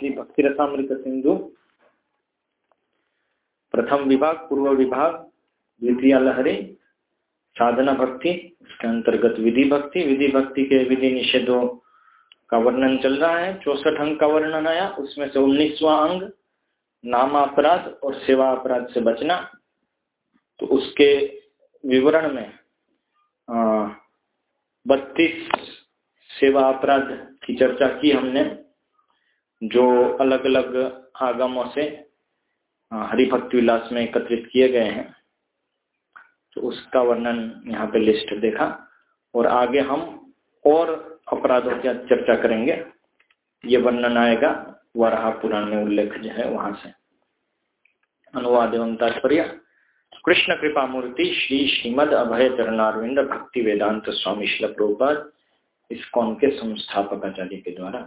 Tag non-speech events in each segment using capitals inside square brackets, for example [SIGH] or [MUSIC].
श्री भक्ति रसामृत सिंधु प्रथम विभाग, पूर्व विभाग, द्वितीय लहरी साधना भक्ति उसके अंतर्गत विधि भक्ति विधि भक्ति के विधि निषेधों का वर्णन चल रहा है। चौसठ अंक का वर्णन आया। उसमें से उन्नीसवा अंग, नाम अपराध और सेवा अपराध से बचना। तो उसके विवरण में बत्तीस सेवा अपराध की चर्चा की हमने। जो अलग अलग आगमों से हरिभक्ति विलास में एकत्रित किए गए हैं तो उसका वर्णन यहाँ पे लिस्ट देखा। और आगे हम और अपराधों की चर्चा करेंगे। ये वर्णन आएगा, वराह पुराण में उल्लेख जो है वहाँ से। अनुवाद एवं तात्पर्य, कृष्ण कृपा मूर्ति श्री श्रीमद अभय चरणारविंद भक्ति वेदांत स्वामी शिल प्रभुपाद कौन के संस्थापक आचार्य के द्वारा।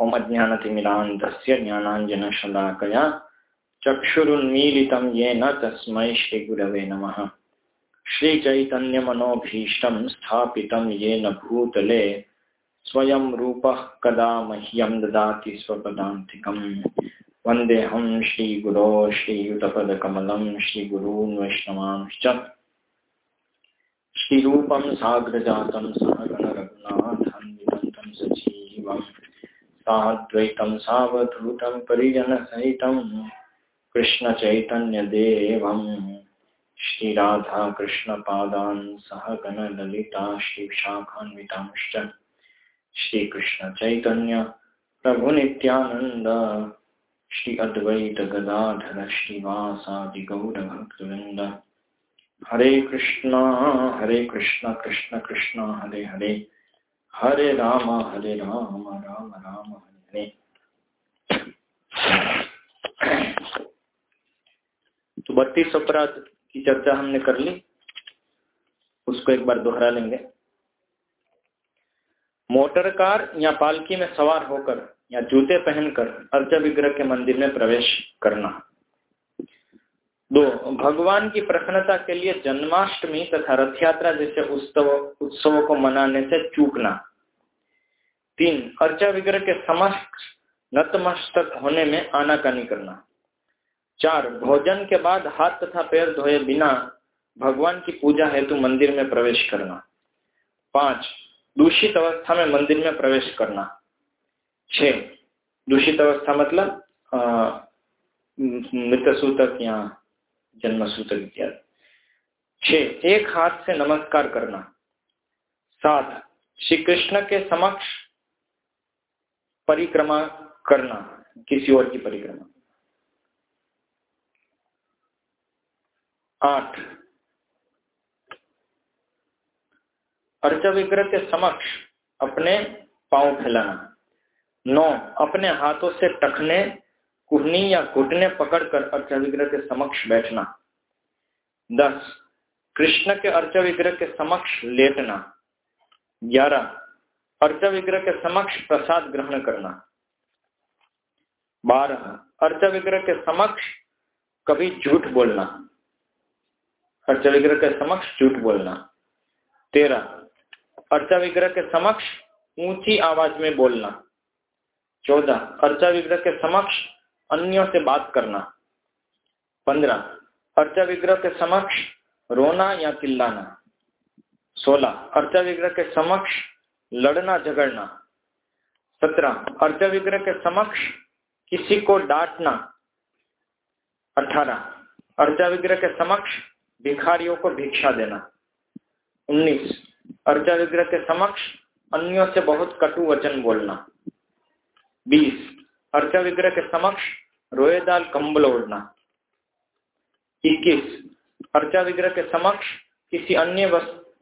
ओम अज्ञानतिमिरांत ज्ञानांजन शलाकया चक्षुरुन्मीलित ये न तस्म श्रीगुरव नम। श्रीचैतन्यमनोभीष्ट स्थापित ये न भूतले स्वयं रूप कदा मह्यम ददाति स्वपदान्तिकम्। वन्देऽहं श्रीगुरो श्रीयुतपदकमलं श्रीगुरून् वैष्णवांश्च श्रीरूपं साग्रजातं सहगणरघुनाथन्वितं सजीवं साद्वैतं सावधूतं परिजनसहितं कृष्णचैतन्यदेवं। श्रीराधाकृष्णपादान् सहगणललिता श्रीशाखान्वितांश्च श्रीकृष्णचैतन्य प्रभुनित्यानन्द। श्री अद्वैत गदाधर श्रीवासादि गौर भक्तवृंद हरे कृष्णा हरे कृष्णा, कृष्ण, कृष्णा, हरे हरे। हरे राम हरे राम राम राम, हरे हरे। तो बत्तीस अपराध की चर्चा हमने कर ली। उसको एक बार दोहरा लेंगे। मोटर कार या पालकी में सवार होकर या जूते पहनकर अर्ज़ विग्रह के मंदिर में प्रवेश करना। दो, भगवान की प्रसन्नता के लिए जन्माष्टमी तथा रथ यात्रा जैसे उत्सव, उत्सवों को मनाने से चूकना। तीन, अर्चा विग्रह के समक्ष नतमस्तक होने में आनाकानी करना। चार, भोजन के बाद हाथ तथा पैर धोए बिना भगवान की पूजा हेतु मंदिर में प्रवेश करना। पाँच, दूषित अवस्था में मंदिर में प्रवेश करना। छ दूषित अवस्था मतलब मृत सूतक या जन्म सूतक इत्यादि। छ एक हाथ से नमस्कार करना। सात श्री कृष्ण के समक्ष परिक्रमा करना, किसी और की परिक्रमा। आठ। अर्च विग्रह के समक्ष अपने पाँव फैलाना। नौ। अपने हाथों से टखने, कुहनी या घुटने पकड़कर अर्च विग्रह के समक्ष बैठना। दस। कृष्ण के अर्च विग्रह के समक्ष लेटना। ग्यारह। अर्च विग्रह के समक्ष प्रसाद ग्रहण करना। बारह अर्च विग्रह के समक्ष कभी झूठ बोलना। अर्च विग्रह के समक्ष झूठ बोलना। तेरह अर्चा विग्रह के समक्ष ऊँची आवाज़ में बोलना। चौदह अर्चा विग्रह के समक्ष अन्यों से बात करना। पंद्रह अर्चा विग्रह के समक्ष रोना या चिल्लाना। सोलह अर्चा विग्रह के समक्ष लड़ना, झगड़ना। सत्रह अर्चा विग्रह के समक्ष किसी को डांटना। अठारह अर्चा विग्रह के समक्ष भिखारियों को भिक्षा देना। उन्नीस अर्चा विग्रह के समक्ष अन्यों से बहुत कटु वचन बोलना। बीस अर्चा विग्रह के समक्ष रोएदाल कंबल ओढ़ना। इक्कीस अर्चा विग्रह के समक्ष किसी अन्य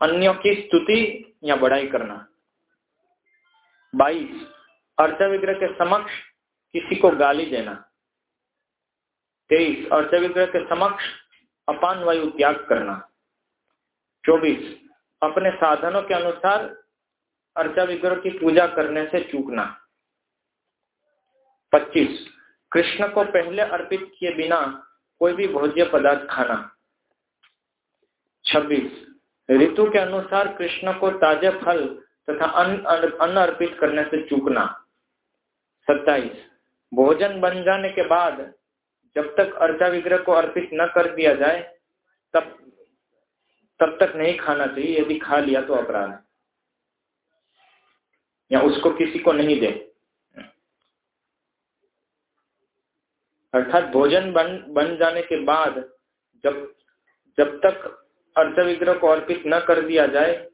अन्यों की स्तुति या बढ़ाई करना। बाईस अर्चा विग्रह के समक्ष किसी को गाली देना। तेईस अर्चा विग्रह के समक्ष अपान वायु त्याग करना। चौबीस, अपने साधनों के अनुसार अर्चा विग्रह की पूजा करने से चूकना। पच्चीस, कृष्ण को पहले अर्पित किए बिना कोई भी भोज्य पदार्थ खाना। छब्बीस, ऋतु के अनुसार कृष्ण को ताजे फल तथा अन्न अर्पित करने से चूकना। सत्ताईस। भोजन बन जाने के बाद जब तक अर्चा विग्रह को अर्पित न कर दिया जाए, तब तब तक नहीं खाना चाहिए, यदि खा लिया तो अपराध। या उसको किसी को नहीं दे। अर्थात भोजन बन बन जाने के बाद जब जब तक अर्थ विग्रह को अर्पित न कर दिया जाए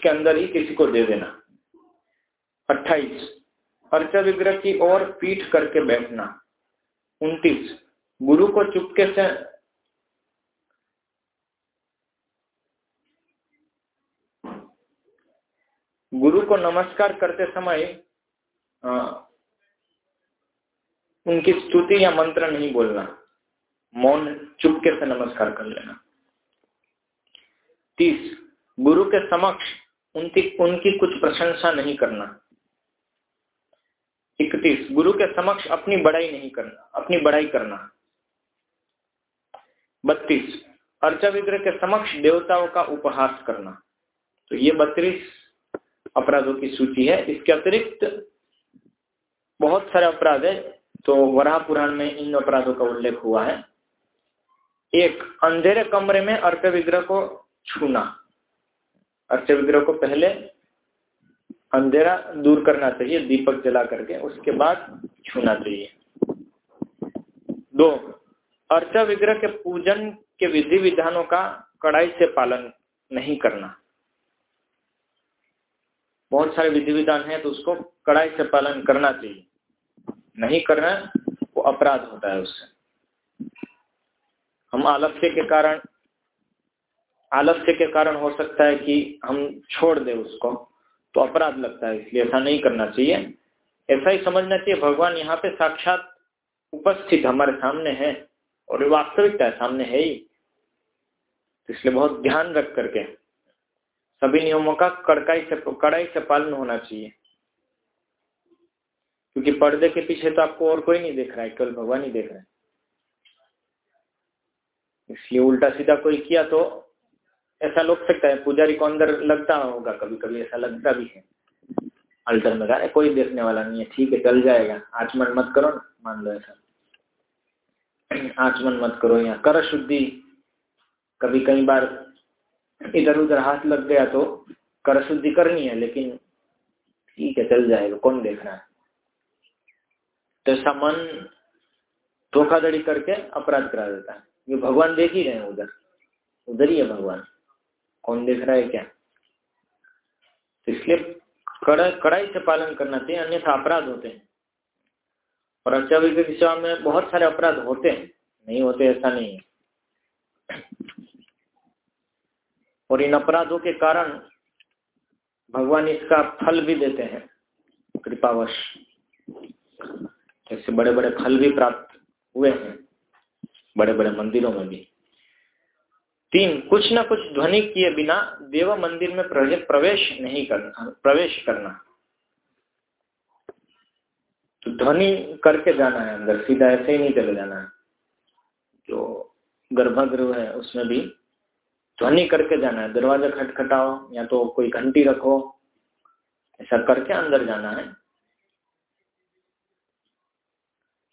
उसके अंदर ही किसी को दे देना। अट्ठाईस। अर्च विग्रह की ओर पीठ करके बैठना। उनतीस। गुरु को चुपके से गुरु को नमस्कार करते समय आ, उनकी स्तुति या मंत्र नहीं बोलना। मौन चुपके से नमस्कार कर लेना। तीस। गुरु के समक्ष उनकी उनकी कुछ प्रशंसा नहीं करना। इकतीस, गुरु के समक्ष अपनी बड़ाई नहीं करना, अपनी बड़ाई करना। बत्तीस अर्चा विग्रह के समक्ष देवताओं का उपहास करना। तो ये बत्तीस अपराधों की सूची है। इसके अतिरिक्त बहुत सारे अपराध है। तो वराह पुराण में इन अपराधों का उल्लेख हुआ है। एक, अंधेरे कमरे में अर्थ विग्रह को छूना। अर्थ विग्रह को पहले अंधेरा दूर करना चाहिए, दीपक जला करके, उसके बाद छूना चाहिए। दो अर्थ विग्रह के पूजन के विधि विधानों का कड़ाई से पालन नहीं करना। बहुत सारे विधि विधान है तो उसको कड़ाई से पालन करना चाहिए। नहीं करना, वो अपराध होता है उससे। हम आलस्य के कारण आलस्य के कारण हो सकता है कि हम छोड़ दे उसको तो अपराध लगता है, इसलिए ऐसा नहीं करना चाहिए। ऐसा ही समझना चाहिए, भगवान यहाँ पे साक्षात उपस्थित हमारे सामने है, और वास्तविकता है, सामने है ही। तो इसलिए बहुत ध्यान रख करके सभी नियमों का कड़काई से, कड़ाई से पालन होना चाहिए। क्योंकि पर्दे के पीछे तो आपको और कोई नहीं देख रहा है, केवल भगवान ही देख रहे हैं। इसलिए उल्टा सीधा कोई किया तो ऐसा लग सकता है, पुजारी को अंदर लगता होगा कभी कभी ऐसा लगता भी है। अल्टर में कहा कोई देखने वाला नहीं है, ठीक है, चल जाएगा। आचमन मत करो ना, मान लो ऐसा। आचमन मत करो या कर शुद्धि। कभी कई बार इधर उधर हाथ लग गया तो कर शुद्धि करनी है, लेकिन ठीक है, चल जाएगा, कौन देख रहा है? तो ऐसा मन धोखाधड़ी करके अपराध करा देता है। ये भगवान देख ही रहे हैं उधर। उधर ही है भगवान। कौन देख रहा है क्या? तो इसलिए कड़ा, कड़ाई से पालन करना चाहिए, अन्यथा अपराध होते हैं। और अचावी के सेवा में बहुत सारे अपराध होते हैं, नहीं होते ऐसा नहीं है। और इन अपराधों के कारण भगवान इसका फल भी देते हैं, कृपावश। ऐसे बड़े बड़े फल भी प्राप्त हुए हैं बड़े बड़े मंदिरों में भी। तीन, कुछ ना कुछ ध्वनि किए बिना देव मंदिर में प्रवेश नहीं करना, प्रवेश करना। तो ध्वनि करके जाना है अंदर, सीधा ऐसे ही नहीं चले जाना है। जो गर्भगृह है, उसमें भी ध्वनि करके जाना है। दरवाज़ा खटखटाओ, या तो कोई घंटी रखो, ऐसा करके अंदर जाना है।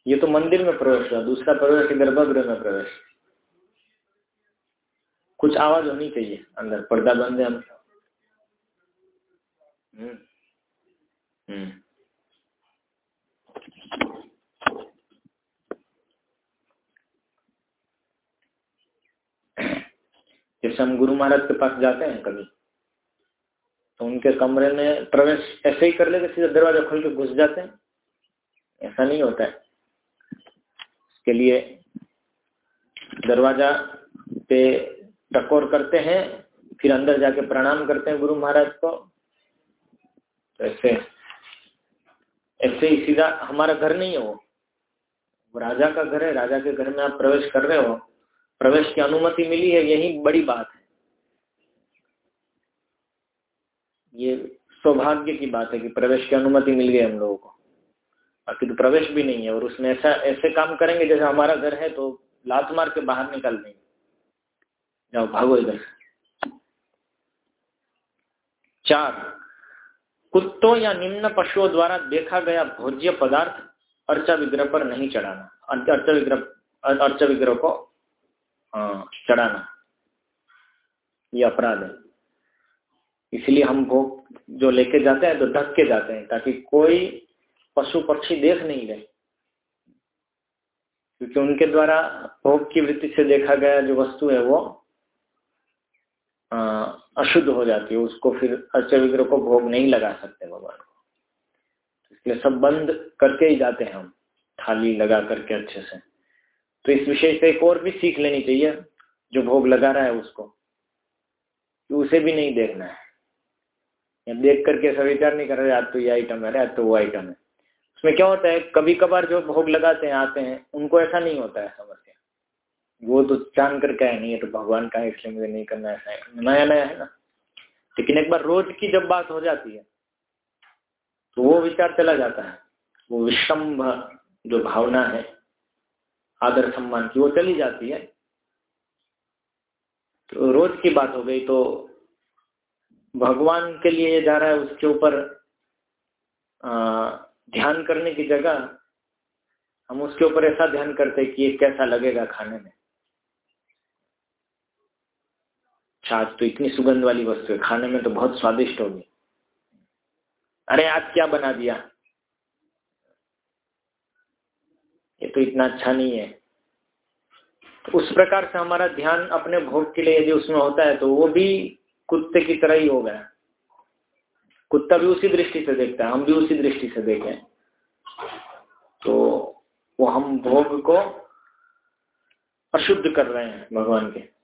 ये तो मंदिर में प्रवेश हुआ, दूसरा प्रवेश गर्भगृह में प्रवेश। कुछ आवाज़ होनी चाहिए अंदर, पर्दा बंद है हम हम्म हम्म। जैसे हम गुरु महाराज के पास जाते हैं कभी तो उनके कमरे में प्रवेश ऐसे ही कर लेते, सीधा दरवाज़ा खोल के घुस जाते हैं। ऐसा नहीं होता है। के लिए दरवाज़ा पे टकोर करते हैं, फिर अंदर जाके प्रणाम करते हैं गुरु महाराज को। तो ऐसे ऐसे ही सीधा हमारा घर नहीं है वो। राजा का घर है, राजा के घर में आप प्रवेश कर रहे हो, प्रवेश की अनुमति मिली है, यही बड़ी बात है। ये सौभाग्य की बात है कि प्रवेश की अनुमति मिल गई हम लोगों को। बाकी तो प्रवेश भी नहीं है, और उसमें ऐसा, ऐसे काम करेंगे जैसे हमारा घर है तो लात मार के बाहर निकल देंगे। जाओ भागो इधर। चार, कुत्तों या निम्न पशुओं द्वारा देखा गया भोज्य पदार्थ अर्चा विग्रह पर नहीं चढ़ाना। अर्चा विग्रह अर्चा विग्रह को चढ़ाना। ये अपराध है। इसलिए हम भोग जो लेके जाते हैं तो ढक के जाते हैं ताकि कोई पशु पक्षी देख नहीं रहे क्योंकि उनके द्वारा भोग की वृत्ति से देखा गया जो वस्तु है वो अशुद्ध हो जाती है, उसको फिर अर्च विग्रह को भोग नहीं लगा सकते भगवान को। इसलिए सब बंद करके ही जाते हैं हम, थाली लगा करके अच्छे से। तो इस विषय से एक और भी सीख लेनी चाहिए, जो भोग लगा रहा है उसको उसे भी नहीं देखना है। या देख करके ऐसा विचार नहीं कर रहे, आज तो ये आइटम है, आज तो वो आइटम है। उसमें क्या होता है कभी कभार जो भोग लगाते हैं, आते हैं, उनको ऐसा नहीं होता है समस्या वो तो जान कर क्या है नहीं है तो भगवान का है, इसलिए मुझे नहीं करना ऐसा है। नया नया है ना। लेकिन एक बार रोज की जब बात हो जाती है तो वो विचार चला जाता है। वो विषम्भ जो भावना है, आदर सम्मान की, वो चली जाती है। तो रोज की बात हो गई तो भगवान के लिए जा रहा है, उसके ऊपर ध्यान करने की जगह, हम उसके ऊपर ऐसा ध्यान करते कि ये कैसा लगेगा खाने में। छाछ तो इतनी सुगंध वाली वस्तु है। खाने में तो बहुत स्वादिष्ट होगी। अरे, आज क्या बना दिया? ये तो इतना अच्छा नहीं है। तो उस प्रकार से हमारा ध्यान अपने भोग के लिए यदि उसमें होता है तो वो भी कुत्ते की तरह ही हो गया कुत्ता भी उसी दृष्टि से देखता है, हम भी उसी दृष्टि से देखें। तो वो हम भोग को अशुद्ध कर रहे हैं भगवान के।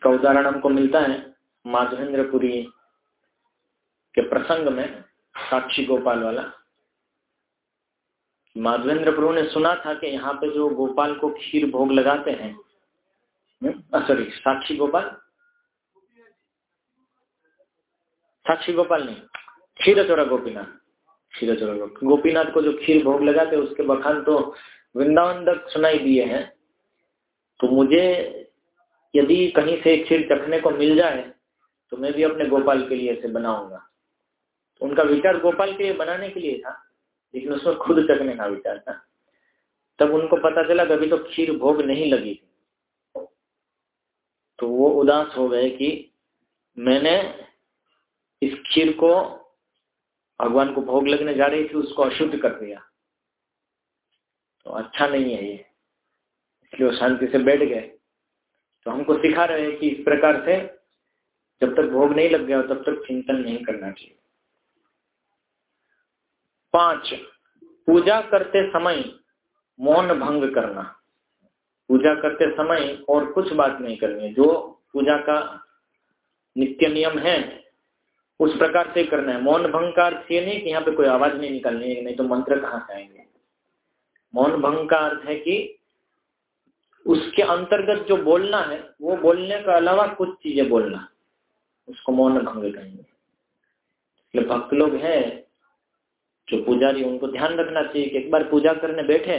इसका उदाहरण हमको मिलता है माधवेंद्रपुरी के प्रसंग में साक्षी गोपाल वाला। माधवेंद्र प्रभु ने सुना था कि यहाँ पे जो गोपाल को खीर भोग लगाते हैं सॉरी हम्म, साक्षी गोपाल? साक्षी गोपाल नहीं क्षीर चौरा गोपीनाथ क्षीर चौरा गोपीनाथ को जो खीर भोग लगाते उसके बखान तो वृंदावन तक सुनाई दिए हैं। तो मुझे यदि कहीं से खीर चखने को मिल जाए तो मैं भी अपने गोपाल के लिए इसे बनाऊँगा। तो उनका विचार गोपाल के लिए बनाने के लिए था, लेकिन उसमें खुद चखने का विचार था। तब उनको पता चला कभी तो खीर भोग नहीं लगी तो वो उदास हो गए कि मैंने इस खीर को, भगवान को भोग लगने जा रही थी, उसको अशुद्ध कर दिया। तो अच्छा नहीं है ये। इसलिए वो शांति से बैठ गए। तो हमको सिखा रहे हैं कि इस प्रकार से जब तक भोग नहीं लग गया तब तक चिंतन नहीं करना चाहिए। पाँच, पूजा करते समय मौन भंग करना। पूजा करते समय और कुछ बात नहीं करनी है। जो पूजा का नित्य नियम है, उस प्रकार से करना है। मौन भंग का अर्थ ये नहीं कि यहाँ पे कोई आवाज़ नहीं निकलनी है, नहीं तो मंत्र कहाँ से आएँगे? मौन भंग का अर्थ है कि उसके अंतर्गत जो बोलना है, वो बोलने का अलावा कुछ चीज़ें बोलना उसको मौन भंग कहेंगे। भक्त लोग हैं, जो पुजारी, उनको ध्यान रखना चाहिए कि एक बार पूजा करने बैठे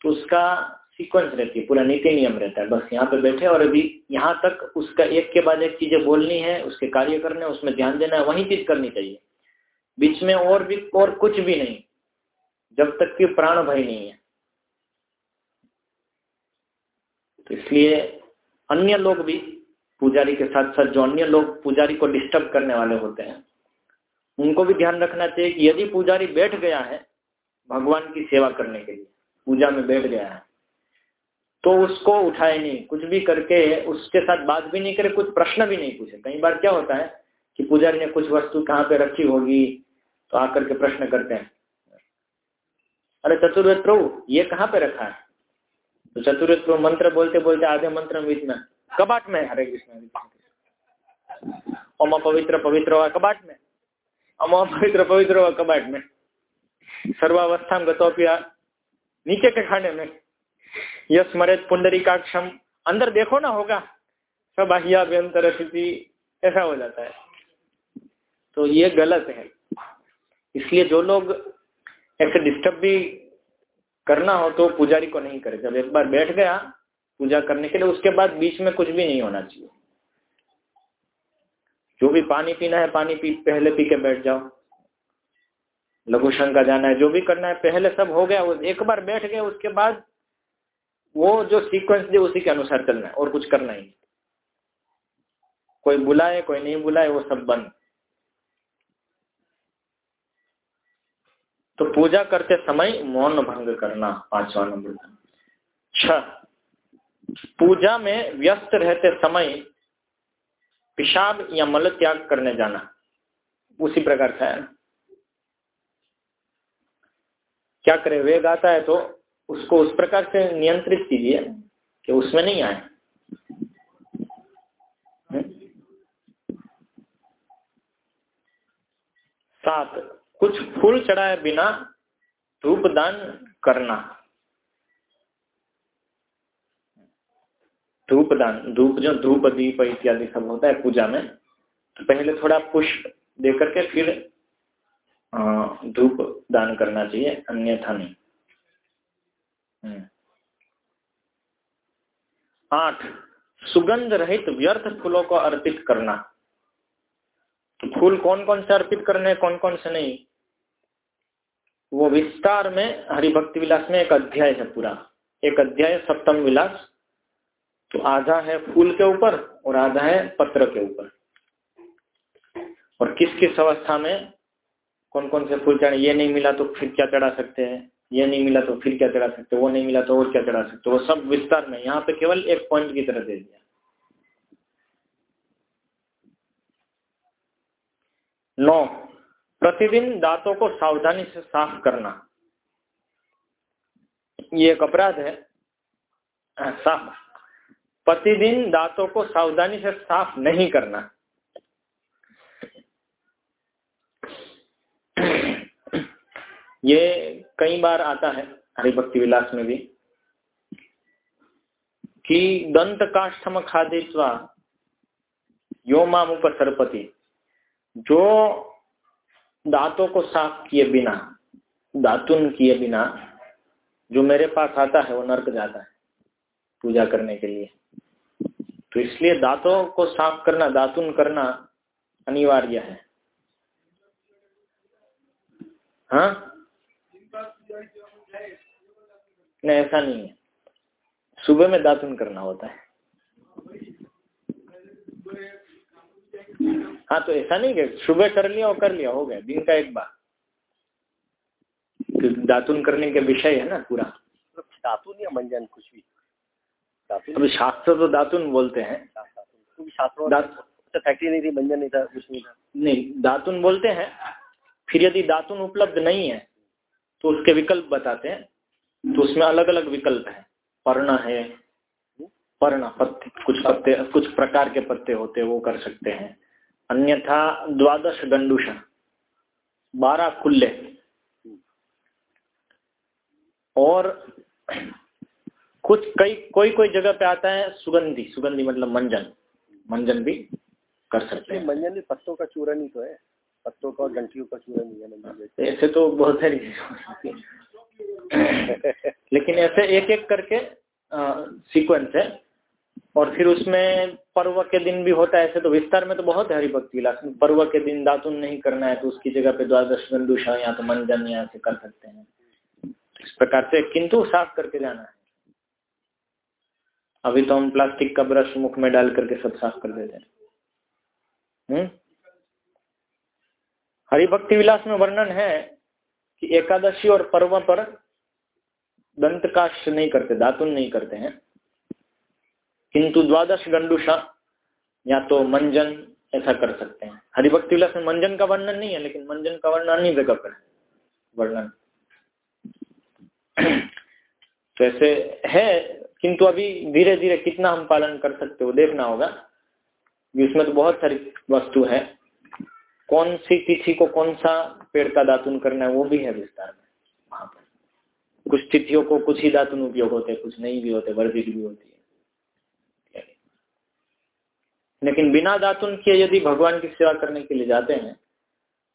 तो उसका सीक्वेंस रहती है, पूरा नीति नियम रहता है। बस यहाँ पे बैठे और अभी यहाँ तक उसका एक के बाद एक चीज़ें बोलनी है, उसके कार्य करने, उसमें ध्यान देना है, वही चीज़ करनी चाहिए। बीच में और भी, और कुछ भी नहीं। जब तक कि प्राण भय नहीं है। तो इसलिए अन्य लोग भी पुजारी के साथ साथ जो अन्य लोग पुजारी को डिस्टर्ब करने वाले होते हैं, उनको भी ध्यान रखना चाहिए कि यदि पुजारी बैठ गया है भगवान की सेवा करने के लिए, पूजा में बैठ गया है तो उसको उठाए नहीं, कुछ भी करके उसके साथ बात भी नहीं करे, कुछ प्रश्न भी नहीं पूछे। कई बार क्या होता है कि पुजारी ने कुछ वस्तु कहाँ पे रखी होगी तो आकर के प्रश्न करते हैं। अरे चतुर्वेद प्रभु, ये कहाँ पे रखा है? तो चतुर्वेद प्रभु मंत्र बोलते बोलते आधे मंत्र में कबाट में हरे कृष्ण ओम पवित्र पवित्र हुआ कबाट में। ओम पवित्र पवित्र हुआ कबाट में। सर्वावस्था में गतोपिया नीचे के खाने में। यश मरेत पुंडरी काक्षम अंदर देखो ना होगा। सब अभ्यंतर स्थिति, ऐसा हो जाता है। तो ये गलत है। इसलिए जो लोग ऐसे डिस्टर्ब भी करना हो तो पुजारी को नहीं करे। जब एक बार बैठ गया पूजा करने के लिए, उसके बाद बीच में कुछ भी नहीं होना चाहिए। जो भी पानी पीना है, पानी पी, पहले पी के बैठ जाओ। लघु शंका जाना है, जो भी करना है, पहले सब हो गया एक बार बैठ गए उसके बाद वो जो सीक्वेंस दे, उसी के अनुसार चलना है, और कुछ करना ही कोई बुलाए, कोई नहीं बुलाए, वो सब बंद। तो पूजा करते समय मौन भंग करना पांचवा नंबर छ, पूजा में व्यस्त रहते समय पेशाब या मल त्याग करने जाना, उसी प्रकार का है। क्या करे वेग आता है तो उसको उस प्रकार से नियंत्रित कीजिए कि उसमें नहीं आए। हम्म? सात कुछ फूल चढ़ाए बिना धूप दान करना। धूप दान, धूप जो धूप दीप इत्यादि सब होता है पूजा में तो पहले थोड़ा पुष्प दे करके फिर धूप दान करना चाहिए, अन्यथा नहीं। हम्म। आठ, सुगंध रहित व्यर्थ फूलों को अर्पित करना। तो फूल कौन कौन से अर्पित करने कौन कौन से नहीं? वो विस्तार में हरिभक्ति विलास में एक अध्याय है पूरा। एक अध्याय, सप्तम विलास। तो आधा है फूल के ऊपर और आधा है पत्र के ऊपर। और किस किस अवस्था में कौन कौन से फूल चढ़े, ये नहीं मिला तो फिर क्या चढ़ा सकते हैं? ये नहीं मिला तो फिर क्या चढ़ा सकते वो नहीं मिला तो और क्या चढ़ा सकते वो सब विस्तार में, यहाँ पे केवल एक पॉइंट की तरह दे दिया। नौ। प्रतिदिन दांतों को सावधानी से साफ़ करना। ये एक अपराध है। साफ़। प्रतिदिन दांतों को सावधानी से साफ़ नहीं करना। ये कई बार आता है हरिभक्ति विलास में भी कि दंत काष्ठम खादित्वा यो माम सरपति जो दांतों को साफ़ किए बिना, दातुन किए बिना जो मेरे पास आता है, वो नर्क जाता है पूजा करने के लिए। तो इसलिए दांतों को साफ़ करना, दातुन करना अनिवार्य है। हाँ? नहीं, ऐसा नहीं है। सुबह में दातुन करना होता है। हाँ तो ऐसा नहीं कि सुबह कर लिया और कर लिया हो गया दिन का एक बार। तो दातुन करने के विषय है ना पूरा। दातुन या मंजन कुछ भी। अभी शास्त्र तो दातुन बोलते हैं। अच्छा, फैक्ट्री नहीं थी मंजन नहीं था कुछ नहीं था। नहीं दातुन बोलते हैं फिर यदि दातुन उपलब्ध नहीं है तो उसके विकल्प बताते हैं। तो उसमें अलग अलग विकल्प है। पर्ण है। पर्ण पत्ते कुछ पत्ते कुछ प्रकार के पत्ते होते हैं वो कर सकते हैं। अन्यथा द्वादश गंडुष बारह खुले और कुछ कई कोई कोई जगह पे आता है सुगंधी सुगंधी मतलब मंजन। मंजन भी कर सकते हैं। मंजन भी पत्तों का चूरन ही तो है। पत्तों का और घंटियों का चूरन ही है मंजन ऐसे तो बहुत सारी [LAUGHS] लेकिन ऐसे एक एक करके सीक्वेंस है। और फिर उसमें पर्व के दिन भी होता है ऐसे तो विस्तार में तो बहुत है हरिभक्ति विलास पर्व के दिन दातुन नहीं करना है तो उसकी जगह पे द्वादश गंडुषा या तो मंजन या से कर सकते हैं। इस प्रकार से किंतु साफ़ करके जाना है। अभी तो हम प्लास्टिक का ब्रश मुख में डाल करके सब साफ़ कर देते हैं। हम्म? हरिभक्ति विलास में वर्णन है कि एकादशी और पर्व पर दंत काश नहीं करते, दातुन नहीं करते हैं। किंतु द्वादश गंडुषा या तो मंजन ऐसा कर सकते हैं। हरिभक्ति विलास में मंजन का वर्णन नहीं है, लेकिन मंजन का वर्णन अन्य जगह पर वर्णन। [CLEARS THROAT] तो ऐसे है, किंतु अभी धीरे धीरे कितना हम पालन कर सकते हो देखना होगा। इसमें तो बहुत सारी वस्तु है। कौन सी तिथि को कौन सा पेड़ का दातुन करना है वो भी है विस्तार में। वहाँ पर कुछ तिथियों को कुछ ही दातुन उपयोग होते कुछ नहीं भी होते वर्जित भी होती है लेकिन बिना दातुन किए यदि भगवान की सेवा करने के लिए जाते हैं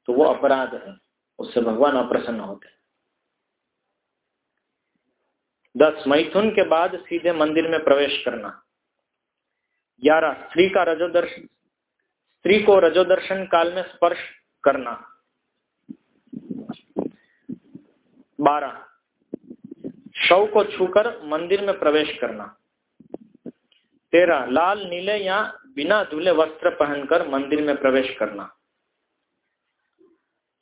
तो वो अपराध है। उससे भगवान अप्रसन्न होते हैं। दस, मैथुन के बाद सीधे मंदिर में प्रवेश करना। ग्यारह, स्त्री का रजोदर्शन स्त्री को रजोदर्शन काल में स्पर्श करना। बारह, शव को छूकर मंदिर में प्रवेश करना। तेरह, लाल, नीले या बिना धुले वस्त्र पहनकर मंदिर में प्रवेश करना।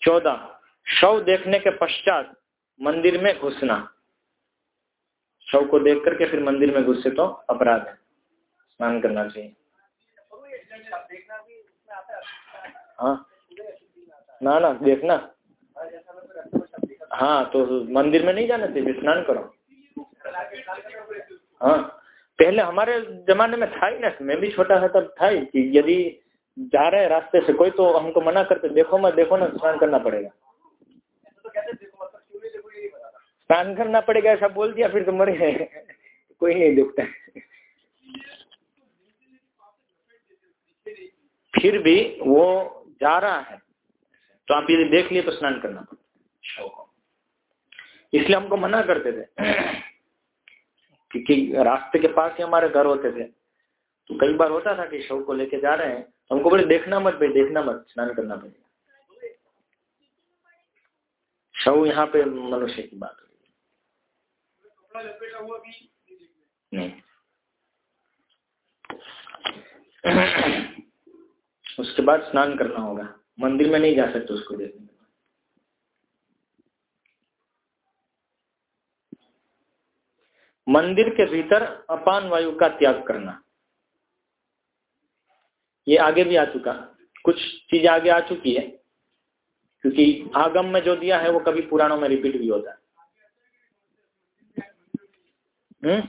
चौदह, शव देखने के पश्चात मंदिर में घुसना। शव को देख करके फिर मंदिर में घुसे तो अपराध है। स्नान करना चाहिए। हाँ। ना ना, देखना। हाँ तो मंदिर में नहीं जाना चाहिए स्नान करो। हाँ। पहले हमारे जमाने में था ही ना, मैं भी छोटा था तब था ही कि यदि जा रहे हैं रास्ते से कोई तो हमको मना करते, देखो मत, देखो ना, स्नान करना पड़ेगा। स्नान करना पड़ेगा, ऐसा बोल दिया, फिर तो मरे कोई नहीं देखता। फिर भी वो जा रहा है तो आप यदि देख लिए तो स्नान करना पड़ेगा इसलिए हमको मना करते थे। क्योंकि रास्ते के पास ही हमारे घर होते थे। तो कई बार होता था कि शव को लेके जा रहे हैं तो हमको बोले, देखना मत भाई, देखना मत, स्नान करना पड़ेगा शव यहाँ पे मनुष्य की बात हो रही नहीं। [CLEARS THROAT] उसके बाद स्नान करना होगा। मंदिर में नहीं जा सकते उसको देखने। मंदिर के भीतर अपान वायु का त्याग करना। ये आगे भी आ चुका। कुछ चीज़ आगे आ चुकी है, क्योंकि आगम में जो दिया है वो कभी पुराणों में रिपीट भी होता है। हम्म?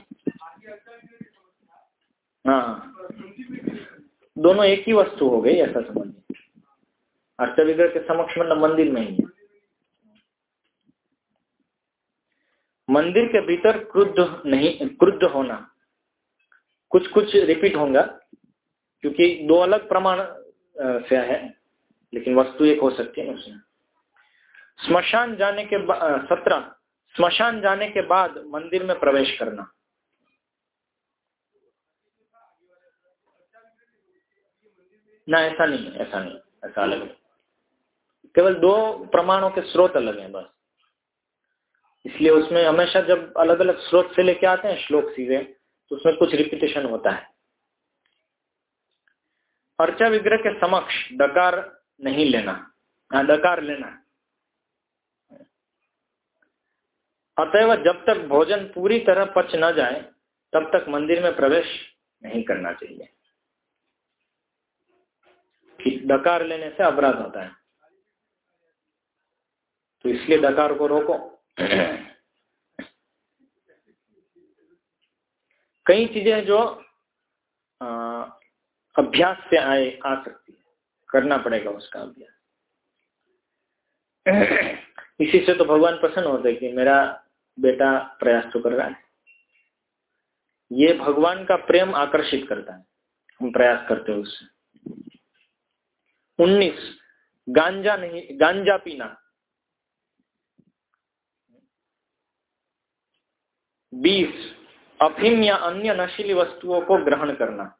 हाँ। दोनों एक ही वस्तु हो गई, ऐसा समझिए अर्थ विग्रह के समक्ष मतलब मंदिर में ही है। मंदिर के भीतर क्रुद्ध नहीं, क्रुद्ध होना। कुछ कुछ रिपीट होगा, क्योंकि दो अलग प्रमाण से है, लेकिन वस्तु एक हो सकती है उसमें। स्मशान जाने के सत्रह। स्मशान जाने के बाद मंदिर में प्रवेश करना। ना, ऐसा नहीं ऐसा नहीं, ऐसा अलग है। केवल दो प्रमाणों के स्रोत अलग हैं, बस। इसलिए उसमें हमेशा जब अलग अलग स्रोत से लेके आते हैं, श्लोक सीधे तो उसमें कुछ रिपीटेशन होता है। अर्चा विग्रह के समक्ष डकार नहीं लेना। हाँ डकार लेना। अतएव जब तक भोजन पूरी तरह पच न जाए, तब तक मंदिर में प्रवेश नहीं करना चाहिए। डकार लेने से अपराध होता है। तो इसलिए डकार को रोको। [CLEARS THROAT] कई चीज़ें जो आ, अभ्यास से आए आ सकती है। करना पड़ेगा उसका अभ्यास। [CLEARS THROAT] इसी से तो भगवान प्रसन्न होते कि मेरा बेटा प्रयास तो कर रहा है। ये भगवान का प्रेम आकर्षित करता है। हम प्रयास करते हैं उससे। उन्नीस गांजा नहीं गांजा पीना। बीस अफीम या अन्य नशीली वस्तुओं को ग्रहण करना।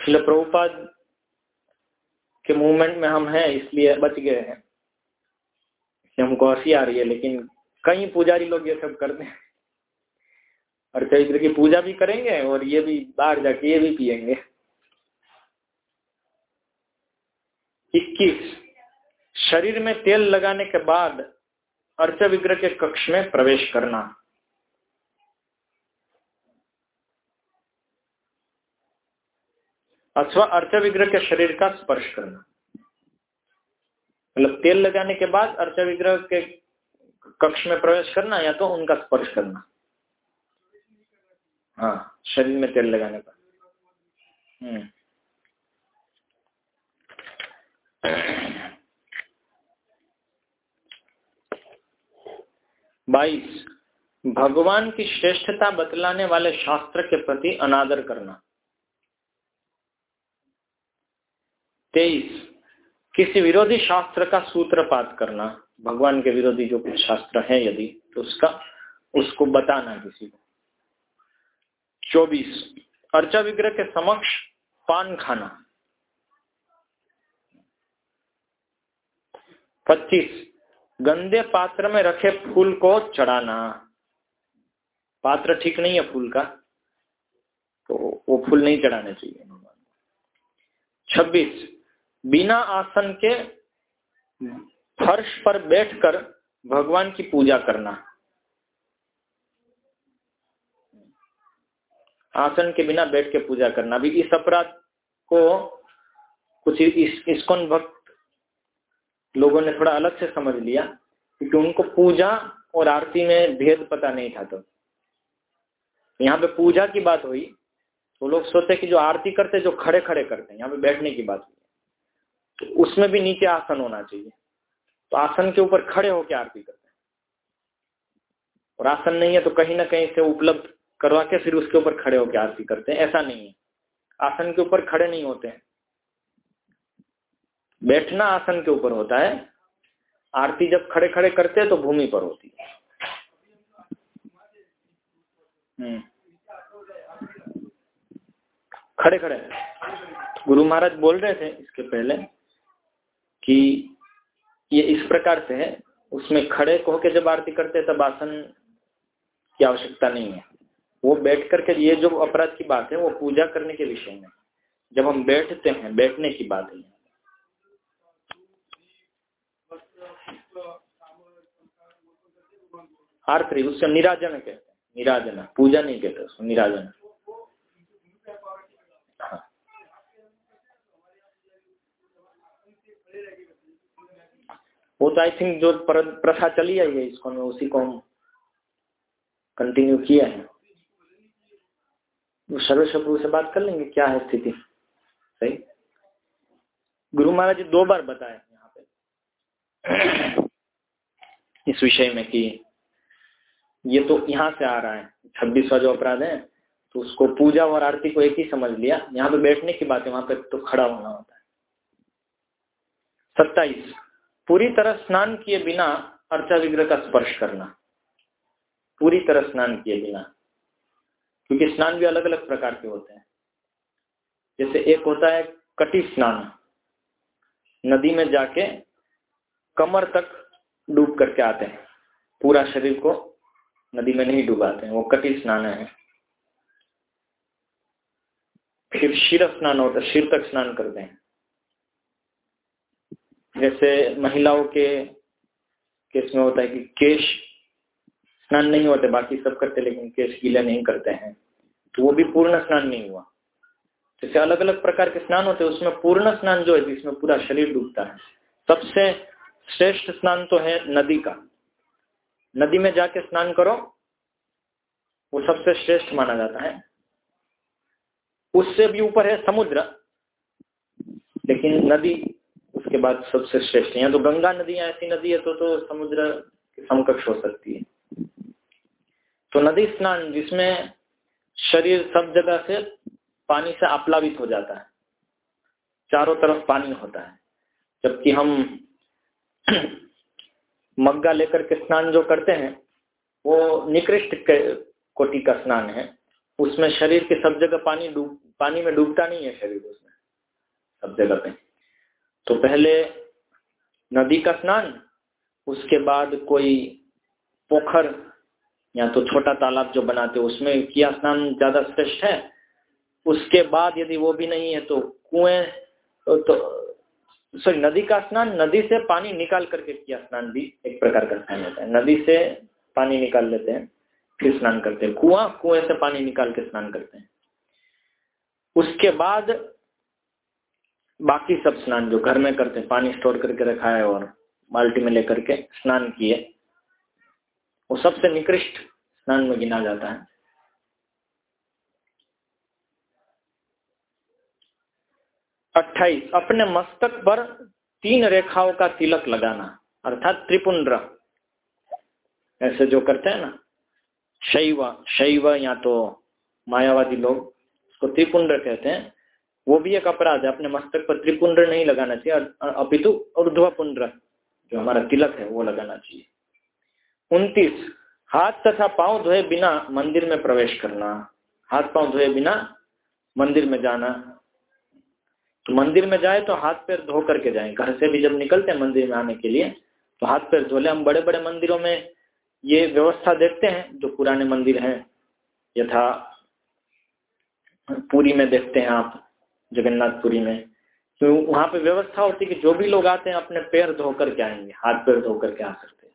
प्रभुपाद के मूवमेंट में हम हैं, इसलिए बच गए हैं। हमको हँसी आ रही है, लेकिन कई पुजारी लोग ये सब करते हैं। और कई तरह की पूजा भी करेंगे और ये भी बाहर जाके ये भी पियेंगे। इक्कीस, शरीर में तेल लगाने के बाद अर्च विग्रह के कक्ष में प्रवेश करना। अथवा अर्च विग्रह के शरीर का स्पर्श करना। मतलब तेल लगाने के बाद अर्च विग्रह के कक्ष में प्रवेश करना या तो उनका स्पर्श करना। हाँ शरीर में तेल लगाने का। हम्म। बाईस, भगवान की श्रेष्ठता बतलाने वाले शास्त्र के प्रति अनादर करना। तेईस, किसी विरोधी शास्त्र का सूत्रपात करना। भगवान के विरोधी जो कुछ शास्त्र है यदि तो उसका, उसको बताना किसी को। चौबीस, अर्चा विग्रह के समक्ष पान खाना। पच्चीस गंदे पात्र में रखे फूल को चढ़ाना। पात्र ठीक नहीं है फूल का तो वो फूल नहीं चढ़ाने चाहिए छब्बीस, बिना आसन के फर्श पर बैठकर भगवान की पूजा करना। आसन के बिना बैठ के पूजा करना। अभी इस अपराध को कुछ इस, इसकोन भक्त लोगों ने थोड़ा अलग से समझ लिया क्योंकि उनको पूजा और आरती में भेद पता नहीं था तो। यहाँ पे पूजा की बात हुई तो लोग सोचते कि जो आरती करते, जो खड़े खड़े करते हैं यहाँ पे बैठने की बात हुई। तो उसमें भी नीचे आसन होना चाहिए। तो आसन के ऊपर खड़े होकर आरती करते हैं। और आसन नहीं है तो कहीं ना कहीं से उपलब्ध करवा के फिर उसके ऊपर खड़े होकर आरती करते हैं। ऐसा नहीं है। आसन के ऊपर खड़े नहीं होते हैं। बैठना आसन के ऊपर होता है, आरती जब खड़े खड़े करते हैं तो भूमि पर होती है। हम्म। खड़े खड़े गुरु महाराज बोल रहे थे इसके पहले कि ये इस प्रकार से है, उसमें खड़े कह के जब आरती करते तब आसन की आवश्यकता नहीं है। वो बैठ करके ये जो अपराध की बात है, वो पूजा करने के विषय में। जब हम बैठते हैं, बैठने की बात है। आरती उससे निराजन कहते हैं। निराजन, पूजा नहीं कहते उसको, निराजन। वो तो आई थिंक जो प्रथा चली आई है इसको, में उसी को हम कंटिन्यू किया है। सर्वेश्वर से बात कर लेंगे, क्या है स्थिति? सही? गुरु महाराज जी दो बार बताए यहाँ पे। इस विषय में कि ये तो यहाँ से आ रहा है। छब्बीसवा जो अपराध है तो उसको पूजा और आरती को एक ही समझ लिया। यहाँ पे बैठने की बात है, वहाँ पे तो खड़ा होना होता है। सत्ताईस। पूरी तरह स्नान किए बिना अर्चा विग्रह का स्पर्श करना। पूरी तरह स्नान किए बिना। क्योंकि स्नान भी अलग अलग प्रकार के होते हैं। जैसे एक होता है कटी स्नान। नदी में जाके कमर तक डूब करके आते हैं। पूरा शरीर को नदी में नहीं डुबाते हैं, वो कटी स्नान है। फिर शिर स्नान होता है, शिर तक स्नान करते हैं। जैसे महिलाओं के केस में होता है कि केश स्नान नहीं होते, बाकी सब करते, लेकिन केश गीला नहीं करते हैं तो वो भी पूर्ण स्नान नहीं हुआ। जैसे अलग अलग प्रकार के स्नान होते हैं, उसमें पूर्ण स्नान जो है, जिसमें पूरा शरीर डूबता है। सबसे श्रेष्ठ स्नान तो है नदी का। नदी में जाके स्नान करो, वो सबसे श्रेष्ठ माना जाता है। उससे भी ऊपर है समुद्र, लेकिन नदी उसके बाद सबसे श्रेष्ठ है। या तो गंगा नदी या ऐसी नदी है तो तो समुद्र समकक्ष हो सकती है। तो नदी स्नान, जिसमें शरीर सब जगह से पानी से आप्लावित हो जाता है, चारों तरफ़ पानी होता है, जबकि हम मग्गा लेकर के स्नान जो करते हैं, वो निकृष्ट कोटि का स्नान है। उसमें शरीर के सब जगह पानी डूब, पानी में डूबता नहीं है शरीर उसमें, सब जगह पे। तो पहले नदी का स्नान, उसके बाद कोई पोखर या तो छोटा तालाब जो बनाते उसमें किया स्नान ज़्यादा श्रेष्ठ है। उसके बाद यदि वो भी नहीं है तो कुएँ तो सॉरी नदी का स्नान, नदी से पानी निकाल करके किया स्नान भी एक प्रकार का स्नान होता है। नदी से पानी निकाल लेते हैं, फिर स्नान करते हैं। कुआँ, कुएँ से पानी निकाल के स्नान करते हैं। उसके बाद बाकी सब स्नान जो घर में करते हैं, पानी स्टोर करके रखा है और बाल्टी में लेकर के स्नान किए। वो सबसे निकृष्ट स्नान में गिना जाता है। अट्ठाईस। अपने मस्तक पर तीन रेखाओं का तिलक लगाना, अर्थात त्रिपुंड्र। ऐसे जो करते हैं ना, शैव शैव या तो मायावादी लोग, उसको त्रिपुंड्र कहते हैं। वो भी एक अपराध है, अपने मस्तक पर त्रिपुंड्र नहीं लगाना चाहिए अपितु ऊर्ध्वपुंड्र, जो हमारा तिलक है, वो लगाना चाहिए। उनतीस। हाथ तथा पाँव धोए बिना मंदिर में प्रवेश करना, हाथ पाँव धोए बिना मंदिर में जाना तो मंदिर में जाए तो हाथ पैर धो करके जाए। घर से भी जब निकलते हैं मंदिर में आने के लिए तो हाथ पैर धो ले। हम बड़े बड़े मंदिरों में ये व्यवस्था देखते हैं, जो पुराने मंदिर हैं, यथा पुरी में देखते हैं आप, जगन्नाथपुरी में। तो वहाँ पे व्यवस्था होती है कि जो भी लोग आते हैं, अपने पैर धो करके आएँगे, हाथ पैर धो करके आ सकते हैं।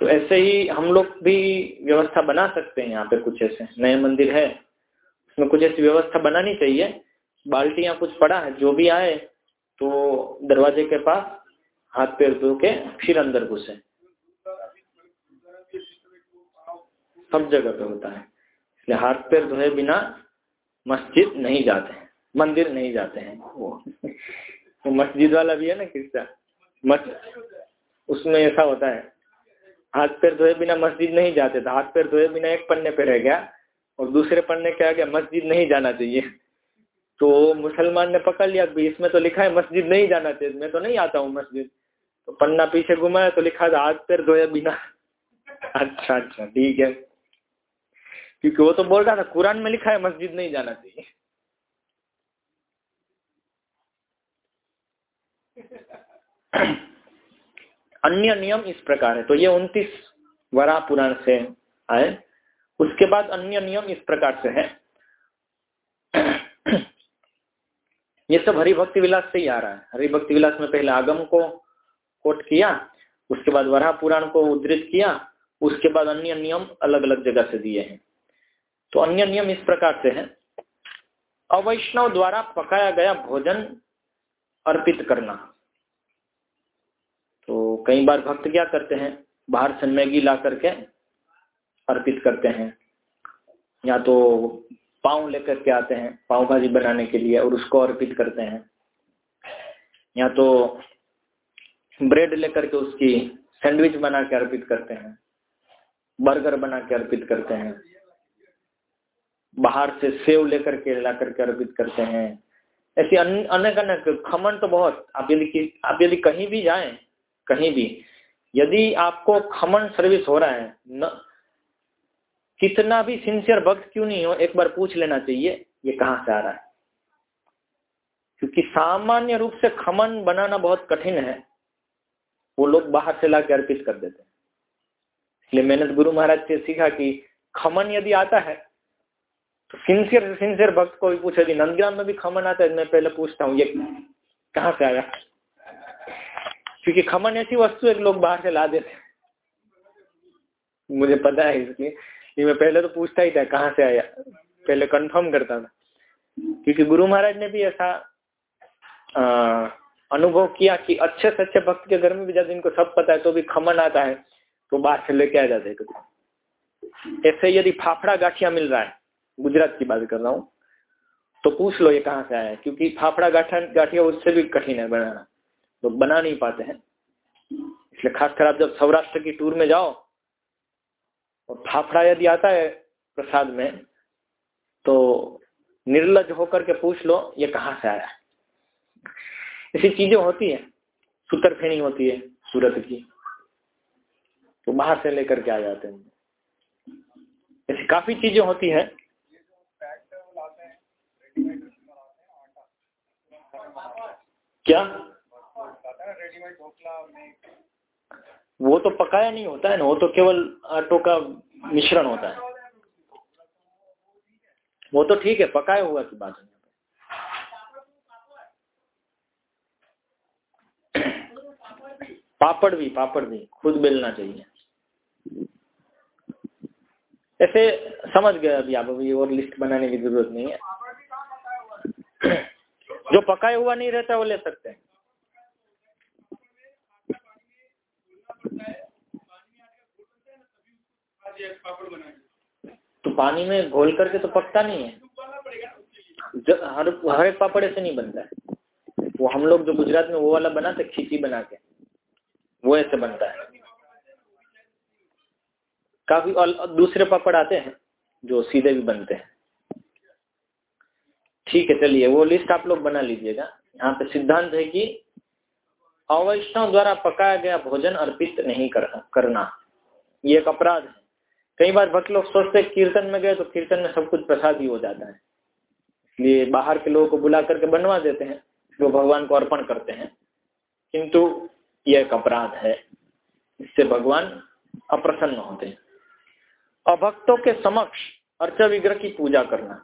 तो ऐसे ही हम लोग भी व्यवस्था बना सकते हैं, यहाँ पे कुछ ऐसे नए मंदिर है। उसमें कुछ ऐसी व्यवस्था बनानी चाहिए बाल्टियाँ कुछ पड़ा है, जो भी आए तो दरवाजे के पास हाथ पैर धो के फिर अंदर घुसे। सब जगह पे होता है। हाथ पैर धोए बिना मस्जिद नहीं जाते हैं, मंदिर नहीं जाते हैं। वो तो मस्जिद वाला भी है ना किस्सा? मस, उसमें ऐसा होता है। हाथ पैर धोए बिना मस्जिद नहीं जाते थे हाथ पैर धोए बिना एक पन्ने पे रह गया, और दूसरे पन्ने क्या गया मस्जिद नहीं जाना चाहिए। तो मुसलमान ने पकड़ लिया इसमें तो लिखा है मस्जिद नहीं जाना चाहिए। मैं तो नहीं आता हूँ मस्जिद। तो पन्ना पीछे घुमाया तो लिखा था हाथ पैर धोए बिना। [LAUGHS] अच्छा अच्छा ठीक है। क्योंकि वो तो बोल रहा था, कुरान में लिखा है, मस्जिद नहीं जाना चाहिए। [CLEARS THROAT] अन्य नियम इस प्रकार है। तो ये उनतीस वरा पुराण से आए। उसके बाद अन्य नियम इस प्रकार से है। ये सब हरिभक्ति विलास से ही आ रहा है। हरिभक्ति विलास में पहले आगम को कोट किया, उसके बाद वरा पुराण को उद्धृत किया, उसके बाद अन्य नियम अलग अलग जगह से दिए हैं। तो अन्य नियम इस प्रकार से है। अवैष्णव द्वारा पकाया गया भोजन अर्पित करना। तो कई बार भक्त क्या करते हैं, बाहर से मैगी ला करके अर्पित करते हैं। या तो पाव लेकर के आते हैं, पाव भाजी बनाने के लिए और उसको अर्पित करते हैं। या तो ब्रेड लेकर के उसकी सैंडविच बना के अर्पित करते हैं, बर्गर बना के अर्पित करते हैं, बाहर से सेव लेकर के ला करके अर्पित करते हैं। ऐसी अनेक अनेक खमन तो बहुत। आप यदि आप यदि कहीं भी जाएँ, कहीं भी, यदि आपको खमन सर्विस हो रहा है, न कितना भी सिंसियर भक्त क्यों नहीं हो, एक बार पूछ लेना चाहिए, ये कहाँ से आ रहा है? क्योंकि सामान्य रूप से खमन बनाना बहुत कठिन है। वो लोग बाहर से ला के अर्पित कर देते हैं। इसलिए मैंने गुरु महाराज से सीखा कि खमन यदि आता है तो सिंसियर सिंसियर भक्त को भी पूछे नंदग्राम में भी खमन आता है मैं पहले पूछता हूँ, ये कहाँ से आया क्योंकि खमन ऐसी वस्तु है लोग बाहर से ला देते मुझे पता है इसलिए। मैं पहले तो पूछता ही था कहाँ से आया। पहले कंफर्म करता था। क्योंकि गुरु महाराज ने भी ऐसा अनुभव किया कि अच्छे से अच्छे भक्त के घर में भी जब इनको सब पता है तो भी खमन आता है तो बाहर से लेके आ जाते कभी। ऐसे यदि फाफड़ा गाठिया मिल रहा है, गुजरात की बात कर रहा हूँ तो पूछ लो ये कहाँ से आया है, क्योंकि फाफड़ा गाठा गाठिया उससे भी कठिन है बनाना। तो बना नहीं पाते हैं। इसलिए खासकर आप जब सौराष्ट्र की टूर में जाओ और फाफड़ा यदि आता है प्रसाद में तो निर्लज होकर के पूछ लो, ये कहाँ से आया? ऐसी चीज़ें होती है सुतर फेणी होती है सूरत की तो बाहर से लेकर के आ जाते हैं। ऐसी काफ़ी चीज़ें होती है। क्या? वो तो पकाया नहीं होता है ना, वो तो केवल आटो का मिश्रण होता है। वो तो ठीक है, पकाया हुआ की बात है पापड़ भी पापड़ भी, खुद बेलना चाहिए। ऐसे समझ गए अभी आप, अभी और लिस्ट बनाने की ज़रूरत नहीं है। जो पकाया हुआ नहीं रहता, वो ले सकते हैं। तो पानी में घोल करके तो पकता नहीं है? हर हर एक पापड़ ऐसे नहीं बनता है। वो हम लोग जो गुजरात में वो वाला बनाते खींची बना के वो ऐसे बनता है। काफ़ी और दूसरे पापड़ आते हैं जो सीधे भी बनते हैं। ठीक है चलिए वो लिस्ट आप लोग बना लीजिएगा। यहाँ पे सिद्धांत है कि अवैष्णव द्वारा पकाया गया भोजन अर्पित नहीं करना। ये एक अपराध है। कई बार भक्त लोग सोचते कीर्तन में गए तो कीर्तन में सब कुछ प्रसाद ही हो जाता है। इसलिए बाहर के लोगों को बुला करके बनवा देते हैं वो भगवान को अर्पण करते हैं। किंतु यह एक अपराध है, इससे भगवान अप्रसन्न होते हैं। अभक्तों के समक्ष अर्च विग्रह की पूजा करना,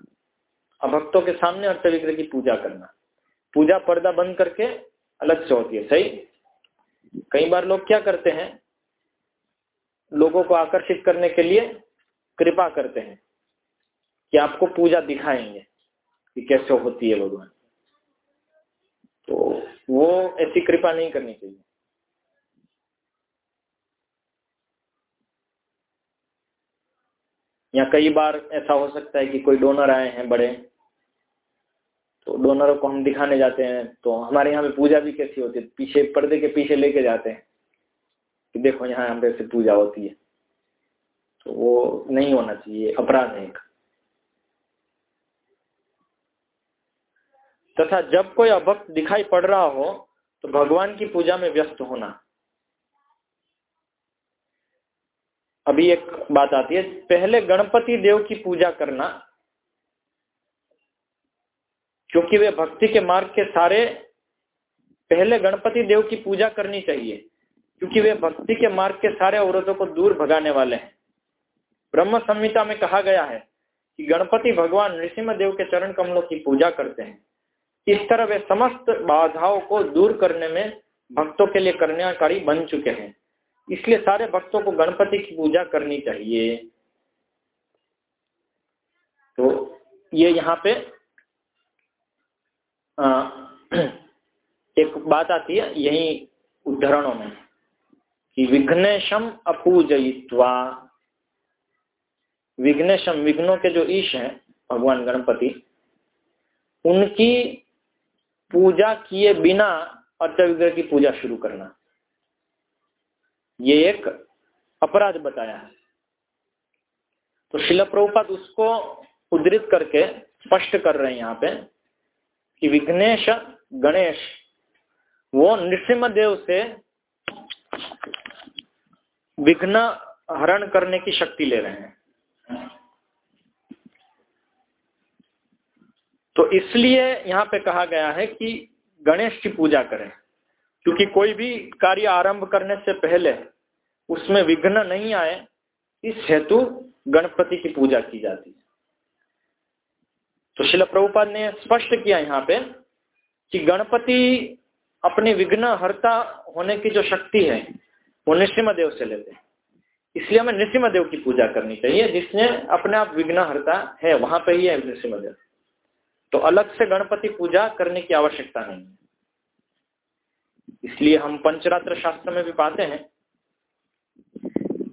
अभक्तों के सामने अर्च विग्रह की पूजा करना, पूजा पर्दा बंद करके अलग से होती है। सही? कई बार लोग क्या करते हैं लोगों को आकर्षित करने के लिए कृपा करते हैं कि आपको पूजा दिखाएँगे कि कैसे होती है भगवान। तो वो ऐसी कृपा नहीं करनी चाहिए। या कई बार ऐसा हो सकता है कि कोई डोनर आए हैं बड़े तो डोनरों को हम दिखाने जाते हैं तो हमारे यहाँ पे पूजा भी कैसी होती है? पीछे, पर्दे के पीछे लेके जाते हैं। कि देखो यहाँ हम से पूजा होती है। तो वो नहीं होना चाहिए, अपराध है तथा जब कोई अभक्त दिखाई पड़ रहा हो तो भगवान की पूजा में व्यस्त होना। अभी एक बात आती है, पहले गणपति देव की पूजा करना, क्योंकि वे भक्ति के मार्ग के सारे पहले गणपति देव की पूजा करनी चाहिए। क्योंकि वे भक्ति के मार्ग के सारे अवरोधों को दूर भगाने वाले हैं। ब्रह्म संहिता में कहा गया है कि गणपति भगवान नृसिंह देव के चरण कमलों की पूजा करते हैं। इस तरह वे समस्त बाधाओं को दूर करने में भक्तों के लिए कल्याणकारी बन चुके हैं। इसलिए सारे भक्तों को गणपति की पूजा करनी चाहिए। तो ये यहाँ पे आ, [CLEARS THROAT] एक बात आती है यही उदाहरणों में। कि विघ्नेशम अपूजयित्वा। विघ्नेशम, विघ्नों के जो ईश हैं, भगवान गणपति, उनकी पूजा किए बिना अर्थ विग्रह की पूजा शुरू करना। ये एक अपराध बताया है। तो शिल प्रभुपाद उसको उद्धृत करके स्पष्ट कर रहे हैं यहाँ पे कि विघ्नेश, गणेश, वो नृसिंह देव से विघ्न हरण करने की शक्ति ले रहे हैं। तो इसलिए यहाँ पे कहा गया है कि गणेश की पूजा करें, क्योंकि कोई भी कार्य आरंभ करने से पहले उसमें विघ्न नहीं आए, इस हेतु गणपति की पूजा की जाती है। तो शिल प्रभुपाद ने स्पष्ट किया यहाँ पे कि गणपति अपनी विघ्न हरता होने की जो शक्ति है, वो नृसिंह देव से लेते हैं। इसलिए हमें नृसिंह देव की पूजा करनी चाहिए, जिसने अपने आप विघ्न हरता है, वहाँ पे ही है नृसिंह देव तो अलग से गणपति पूजा करने की आवश्यकता नहीं है। इसलिए हम पंचरात्र शास्त्र में भी पाते हैं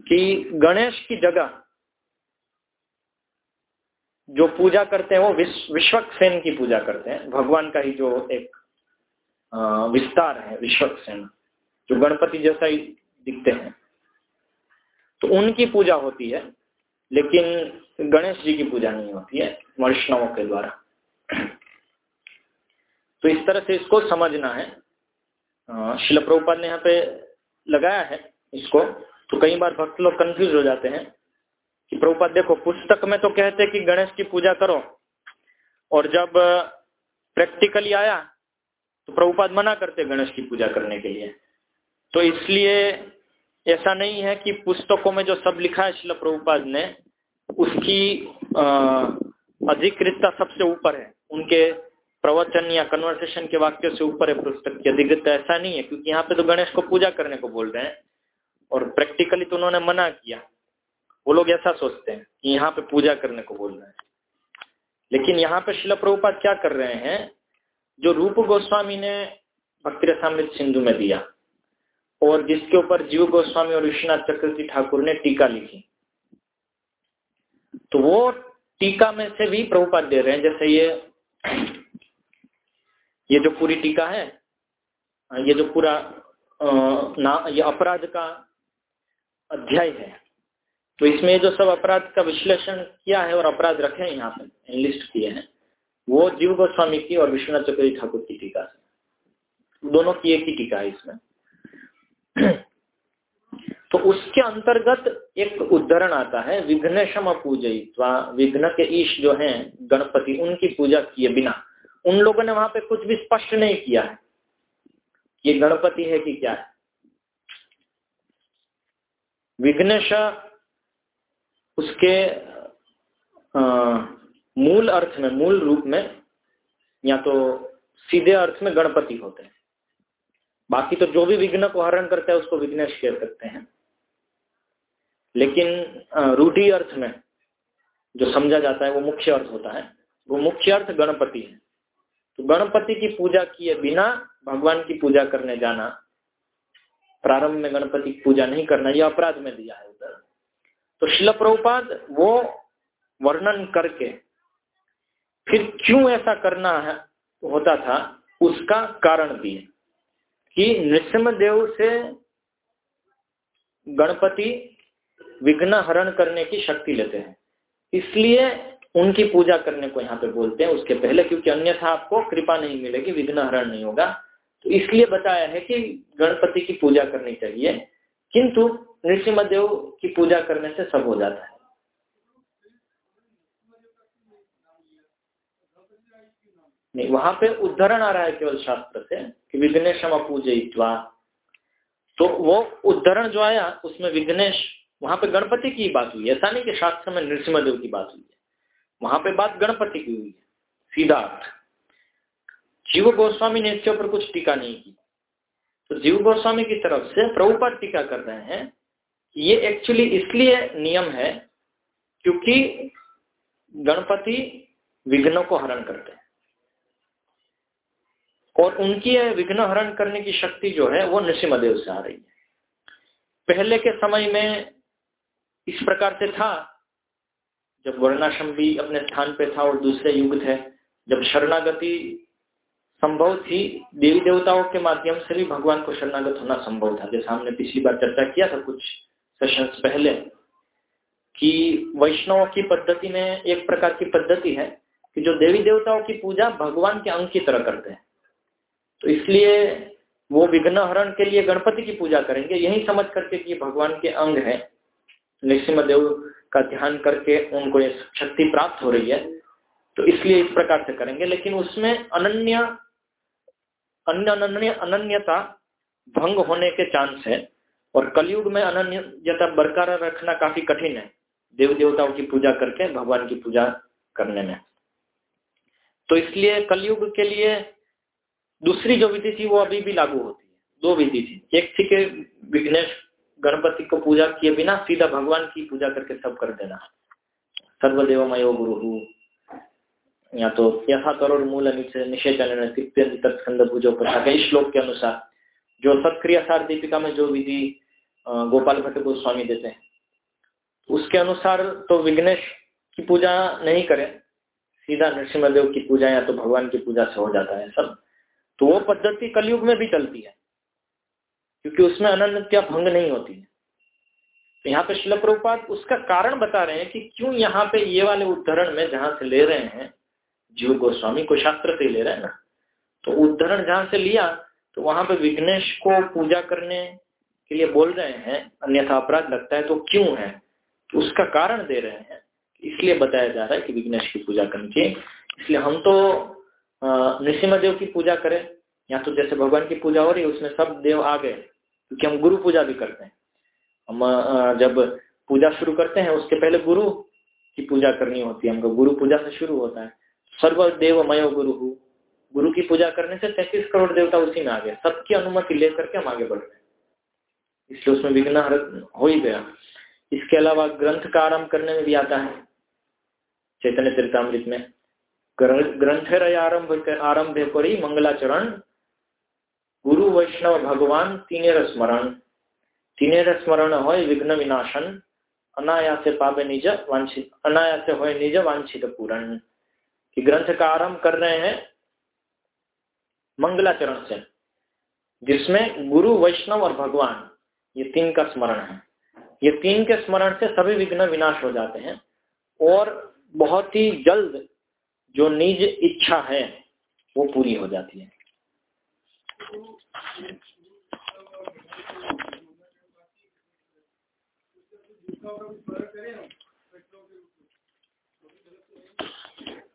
कि गणेश की जगह जो पूजा करते हैं, वो विश्व विश्वक सेन की पूजा करते हैं। भगवान का ही जो एक विस्तार है विश्वक सेन जो गणपति जैसा ही दिखते हैं। तो उनकी पूजा होती है, लेकिन गणेश जी की पूजा नहीं होती है, वैष्णवों के द्वारा। तो इस तरह से इसको समझना है। शिल प्रभुपाद ने यहाँ पे लगाया है इसको। तो कई बार भक्त लोग कंफ्यूज हो जाते हैं कि प्रभुपाद, देखो, पुस्तक में तो कहते कि गणेश की पूजा करो, और जब प्रैक्टिकली आया तो प्रभुपाद मना करते गणेश की पूजा करने के लिए। तो इसलिए ऐसा नहीं है कि पुस्तकों में जो सब लिखा है शिल प्रभुपाद ने, उसकी अधिकृतता सबसे ऊपर है। उनके प्रवचन या कन्वर्सेशन के वाक्यों से ऊपर है पुस्तक की अधिकृतता, ऐसा नहीं है, क्योंकि यहाँ पे तो गणेश को पूजा करने को बोल रहे हैं और प्रैक्टिकली तो उन्होंने मना किया। वो लोग ऐसा सोचते हैं कि यहाँ पे पूजा करने को बोल रहे हैं। लेकिन यहाँ पे शिला प्रभुपाद क्या कर रहे हैं जो रूप गोस्वामी ने भक्ति रसामृत सिंधु में दिया, और जिसके ऊपर जीव गोस्वामी और विश्वनाथ चक्रवर्ती ठाकुर ने टीका लिखी तो वो टीका में से भी प्रभुपाद दे रहे हैं। जैसे ये ये जो पूरी टीका है, ये जो पूरा ना, ये अपराध का अध्याय है तो इसमें जो सब अपराध का विश्लेषण किया है और अपराध रखे हैं यहाँ पे लिस्ट किए हैं वो जीव गोस्वामी की और विश्वनाथ चक्रवर्ती ठाकुर की टीका से। दोनों की एक ही टीका है इसमें। तो उसके अंतर्गत एक उदाहरण आता है, विघ्नेशम पूजयित्वा विघ्न के ईश जो हैं, गणपति, उनकी पूजा किए बिना। उन लोगों ने वहाँ पे कुछ भी स्पष्ट नहीं किया है ये गणपति है कि क्या है। विघ्नेश उसके मूल अर्थ में, मूल रूप में, या तो सीधे अर्थ में गणपति होते हैं। बाकी तो जो भी विघ्न को हरण करता है, उसको विघ्नेश कह सकते हैं। लेकिन रूढ़ी अर्थ में जो समझा जाता है, वो मुख्य अर्थ होता है। वो मुख्य अर्थ गणपति है। तो गणपति की पूजा किए बिना, भगवान की पूजा करने जाना, प्रारंभ में गणपति की पूजा नहीं करना यह अपराध में दिया है उधर। तो शिल प्रभुपाद वो वर्णन करके फिर क्यों ऐसा करना है? होता था, उसका कारण भी है। कि नृसिंह देव से गणपति विघ्न हरण करने की शक्ति लेते हैं। इसलिए उनकी पूजा करने को यहाँ पे बोलते हैं उसके पहले, क्योंकि अन्यथा आपको कृपा नहीं मिलेगी, विघ्न हरण नहीं होगा। तो इसलिए बताया है कि गणपति की पूजा करनी चाहिए, किंतु नृसिमदेव की पूजा करने से सब हो जाता है। नहीं, वहाँ पे उदाहरण आ रहा है केवल शास्त्र से कि विघ्नेशम पूजयित्वा तो वो उदाहरण जो आया, उसमें विघ्नेश, वहाँ पे गणपति की बात हुई। ऐसा नहीं कि शास्त्र में नृसिंहदेव की बात हुई है। वहाँ पे बात गणपति की हुई है सीधा अर्थ जीव गोस्वामी ने इसके ऊपर कुछ टीका नहीं की। तो जीव गोस्वामी की तरफ़ से प्रभुपाद टीका कर रहे हैं ये एक्चुअली इसलिए नियम है क्योंकि गणपति विघ्नों को हरण करते हैं। और उनकी विघ्न हरण करने की शक्ति जो है, वो नृसिंहदेव से आ रही है। पहले के समय में इस प्रकार से था, जब वर्णाश्रम भी अपने स्थान पे था और दूसरे युग थे, जब शरणागति संभव थी, देवी देवताओं के माध्यम से भी भगवान को शरणागत होना संभव था। जैसा हमने पिछली बार चर्चा किया था कुछ सेशंस पहले, कि वैष्णव की पद्धति में एक प्रकार की पद्धति है कि जो देवी देवताओं की पूजा भगवान के अंग की तरह करते हैं। तो इसलिए वो विघ्न हरण के लिए गणपति की पूजा करेंगे। यही समझ करके कि भगवान के अंग है। नृसिंह देव का ध्यान करके उनको ये शक्ति प्राप्त हो रही है। तो इसलिए इस प्रकार से करेंगे। लेकिन उसमें अनन्य, अन्य, अनन्य, अनन्यता भंग होने के चांस है। और कलयुग में अनन्यता बरकरार रखना काफ़ी कठिन है। देव देवताओं की पूजा करके, भगवान की पूजा करने में। तो इसलिए कलयुग के लिए दूसरी जो विधि थी वो अभी भी लागू होती है। दो विधि थी। एक थी कि विघ्नेश गणपति को पूजा किए बिना सीधा भगवान की पूजा करके सब कर देना। सर्वदेवमयो गुरु। या तो यथा करोड़ मूल निषेचन स्कंद भुजो इस श्लोक के अनुसार जो सत्क्रिय सार दीपिका में जो विधि गोपाल भट्ट गोस्वामी देते हैं, उसके अनुसार तो विघ्नेश की पूजा नहीं करें। सीधा नृसिंहदेव की पूजा या तो भगवान की पूजा से हो जाता है। सब तो वो पद्धति कलयुग में भी चलती है, क्योंकि उसमें अनन्यता भंग नहीं होती है। तो यहाँ पे शिल प्रभुपात उसका कारण बता रहे हैं कि क्यों यहाँ पे ये वाले उदाहरण में जहाँ से ले रहे हैं, जीव गोस्वामी को शास्त्र से ले रहे हैं ना तो उदाहरण जहाँ से लिया तो वहाँ पे विघ्नेश को पूजा करने के लिए बोल रहे हैं, अन्यथा अपराध लगता है तो क्यों है? तो उसका कारण दे रहे हैं, इसलिए बताया जा रहा है कि विघ्नेश की पूजा करनी चाहिए। इसलिए हम तो नृसिंह देव की पूजा करें, या तो जैसे भगवान की पूजा हो रही है, उसमें सब देव आ गए, क्योंकि हम गुरु पूजा भी करते हैं। हम जब पूजा शुरू करते हैं, उसके पहले गुरु की पूजा करनी होती है, हमको गुरु पूजा से शुरू होता है। सर्वदेव मयो गुरु गुरु की पूजा करने से तैतीस करोड़ देवता उसी में आ गए। सबकी अनुमति लेकर के हम आगे बढ़ रहे हैं। इसलिए उसमें विघ्न हो ही गया। इसके अलावा ग्रंथ का आरंभ करने में भी आता है, चैतन्य चरितमृत में। ग्रंथेर आरंभ आरंभ करी, मंगलाचरण। गुरु, वैष्णव, भगवान, तीनेर स्मरण। तीनेर स्मरण हो विघ्न विनाशन। अनायासे पावे निज वांछित, अनायासे हो निज वांछित पूरण। कि ग्रंथ का आरंभ कर रहे हैं मंगलाचरण से, जिसमें गुरु, वैष्णव और भगवान, ये तीन का स्मरण है। ये तीन के स्मरण से सभी विघ्न विनाश हो जाते हैं और बहुत ही जल्द जो निज इच्छा है, वो पूरी हो जाती है।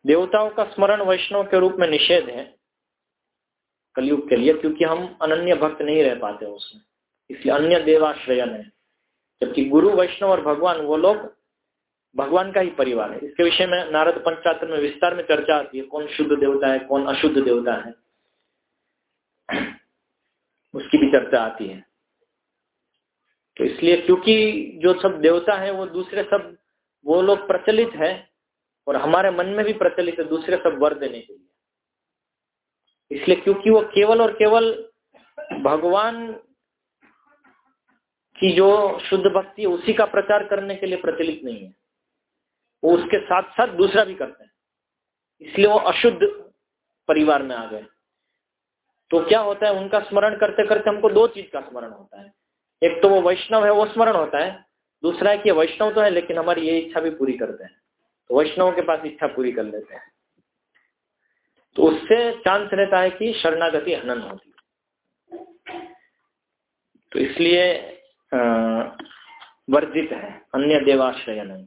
देवताओं का स्मरण वैष्णव के रूप में निषेध है कलयुग के लिए, क्योंकि हम अनन्य भक्त नहीं रह पाते उसमें। इसलिए अन्य देवाश्रयन है जबकि गुरु, वैष्णव और भगवान, वो लोग भगवान का ही परिवार है। इसके विषय में नारद पंचात्र में विस्तार में चर्चा आती है, कौन शुद्ध देवता है, कौन अशुद्ध देवता है। उसकी भी चर्चा आती है। तो इसलिए क्योंकि जो सब देवता है, वो दूसरे सब, वो लोग प्रचलित है, और हमारे मन में भी प्रचलित है, दूसरे सब वर देने के लिए। इसलिए क्योंकि वो केवल और केवल भगवान की जो शुद्ध भक्ति है, उसी का प्रचार करने के लिए प्रचलित नहीं है। वो उसके साथ साथ दूसरा भी करते हैं। इसलिए वो अशुद्ध परिवार में आ गए। तो क्या होता है, उनका स्मरण करते करते हमको दो चीज़ का स्मरण होता है। एक तो वो वैष्णव है, वो स्मरण होता है। दूसरा है कि वैष्णव तो है, लेकिन हमारी ये इच्छा भी पूरी करते हैं। तो वैष्णव के पास इच्छा पूरी कर लेते हैं। तो उससे चांस रहता है कि शरणागति हनन होती है। तो इसलिए वर्जित है, अन्य देवाश्रय नहीं।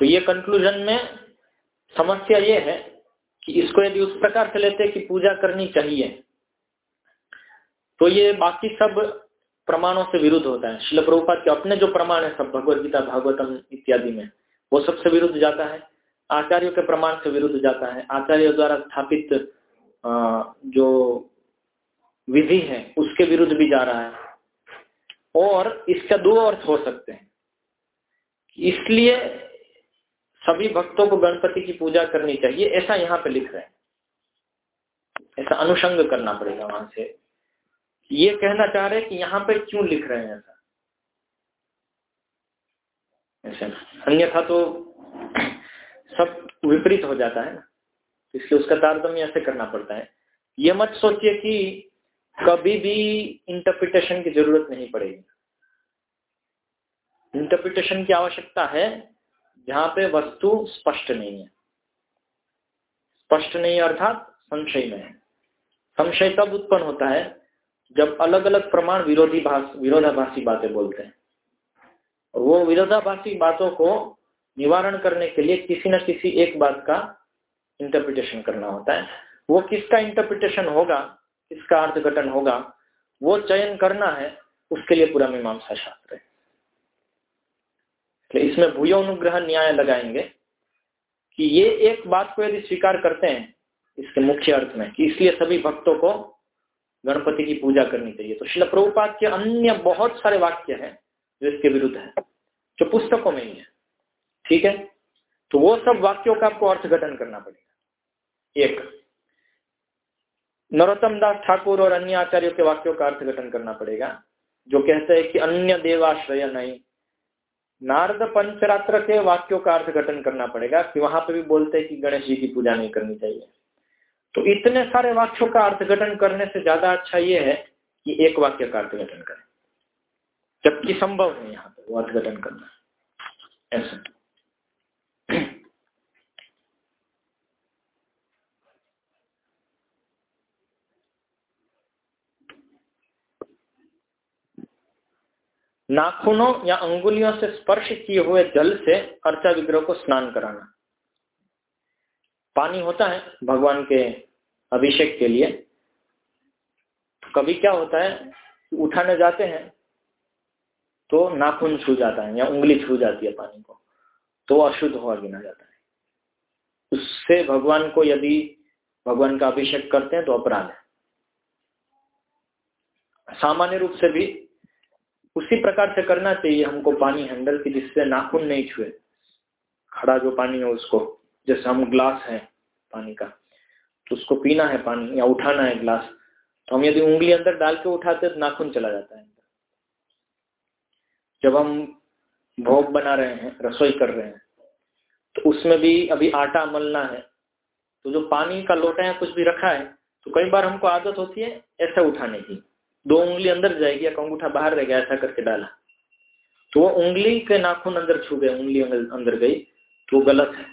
तो ये कंक्लूजन में समस्या ये है कि इसको यदि उस प्रकार से लेते कि पूजा करनी चाहिए तो ये बाकी सब प्रमाणों से विरुद्ध होता है। शिल प्रभुपात के अपने जो प्रमाण है, सब भगवत गीता, भागवतम इत्यादि में, वो सबसे विरुद्ध जाता है। आचार्यों के प्रमाण से विरुद्ध जाता है। आचार्यों द्वारा स्थापित जो विधि है, उसके विरुद्ध भी जा रहा है। और इसका दो अर्थ हो सकते हैं। इसलिए सभी भक्तों को गणपति की पूजा करनी चाहिए, ऐसा यहाँ पे लिख रहे हैं। ऐसा अनुषंग करना पड़ेगा वहाँ से। ये कहना चाह रहे हैं कि यहाँ पे क्यों लिख रहे हैं ऐसा? ऐसे अन्यथा तो सब विपरीत हो जाता है ना। इसलिए उसका तारतम्य ऐसे करना पड़ता है। ये मत सोचिए कि कभी भी इंटरप्रिटेशन की ज़रूरत नहीं पड़ेगी। इंटरप्रिटेशन की आवश्यकता है जहाँ पे वस्तु स्पष्ट नहीं है। स्पष्ट नहीं अर्थात संशय में है। संशय तब उत्पन्न होता है जब अलग अलग प्रमाण विरोधी भाष विरोधाभासी बातें बोलते हैं। और वो विरोधाभासी बातों को निवारण करने के लिए किसी न किसी एक बात का इंटरप्रिटेशन करना होता है। वो किसका इंटरप्रिटेशन होगा? किसका अर्थघटन होगा, वो चयन करना है, उसके लिए पूरा मीमांसा शास्त्र है। तो इसमें भूयो अनुग्रह न्याय लगाएँगे कि ये एक बात को यदि स्वीकार करते हैं, इसके मुख्य अर्थ में, कि इसलिए सभी भक्तों को गणपति की पूजा करनी चाहिए। तो शिल प्रभुपात के अन्य बहुत सारे वाक्य हैं जो इसके विरुद्ध है, जो पुस्तकों में ही है। ठीक है? तो वो सब वाक्यों का आपको अर्थ अर्थघटन करना पड़ेगा। एक नरोत्तम दास ठाकुर और अन्य आचार्यों के वाक्यों का अर्थ गठन करना पड़ेगा, जो कहते हैं कि अन्य देवाश्रय नहीं। नारद पंचरात्र के वाक्यों का अर्थ गठन करना पड़ेगा कि वहाँ पे भी बोलते हैं कि गणेश जी की पूजा नहीं करनी चाहिए। तो इतने सारे वाक्यों का अर्थघटन करने से ज़्यादा अच्छा ये है कि एक वाक्य का अर्थघटन करें। जबकि संभव है यहाँ पे वो अर्थघटन करना। ऐसा। नाखूनों या अंगुलियों से स्पर्श किए हुए जल से अर्चा विग्रह को स्नान कराना। पानी होता है भगवान के अभिषेक के लिए। कभी क्या होता है उठाने जाते हैं तो नाखून छू जाता है या उंगली छू जाती है पानी को तो अशुद्ध हुआ गिना जाता है। उससे भगवान को यदि भगवान का अभिषेक करते हैं तो अपराध है। सामान्य रूप से भी उसी प्रकार से करना चाहिए हमको पानी हैंडल की, जिससे नाखून नहीं छुए। खड़ा जो पानी है उसको, जैसे हम ग्लास है पानी का तो उसको पीना है पानी या उठाना है ग्लास तो हम यदि उंगली अंदर डाल के उठाते तो नाखून चला जाता है जब हम भोग बना रहे हैं, रसोई कर रहे हैं तो उसमें भी अभी आटा मलना है तो जो पानी का लोटा है कुछ भी रखा है तो कई बार हमको आदत होती है ऐसे उठाने की। दो उंगली अंदर जाएगी या अंगूठा बाहर रहेगा ऐसा करके डाला। तो वो उंगली के नाखून अंदर छू गए, उंगली अंदर गई तो गलत है।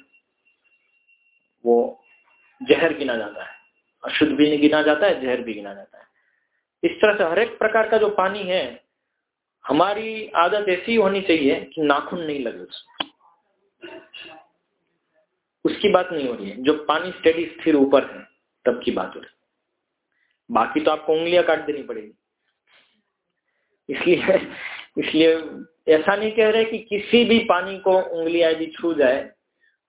वो जहर गिना जाता है। अशुद्ध भी गिना जाता है, जहर भी गिना जाता है। इस तरह से हर एक प्रकार का जो पानी है, हमारी आदत ऐसी होनी चाहिए कि नाखून नहीं लगे उसमें उसकी बात नहीं हो रही है। जो पानी स्टेडी स्थिर ऊपर है, तब की बात हो रही है। बाकी तो आपको उंगलियाँ काट देनी पड़ेगी। इसलिए इसलिए ऐसा नहीं कह रहे कि किसी भी पानी को उंगली यदि छू जाए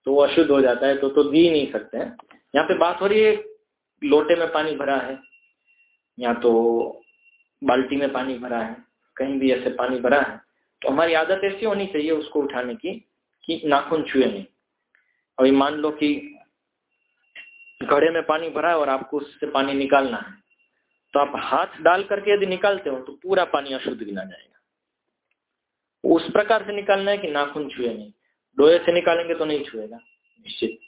तो वो अशुद्ध हो जाता है तो तो दी नहीं सकते हैं। यहाँ पे बात हो रही है, लोटे में पानी भरा है, या तो बाल्टी में पानी भरा है, कहीं भी ऐसे पानी भरा है तो हमारी आदत ऐसी होनी चाहिए उसको उठाने की, कि नाखून छुए नहीं। अभी मान लो कि घड़े में पानी भरा है और आपको उससे पानी निकालना है तो आप हाथ डाल करके यदि निकालते हो तो पूरा पानी अशुद्ध गिना जाएगा। उस प्रकार से निकालना है कि नाखून छुए नहीं। डोए से निकालेंगे तो नहीं छुएगा, निश्चित।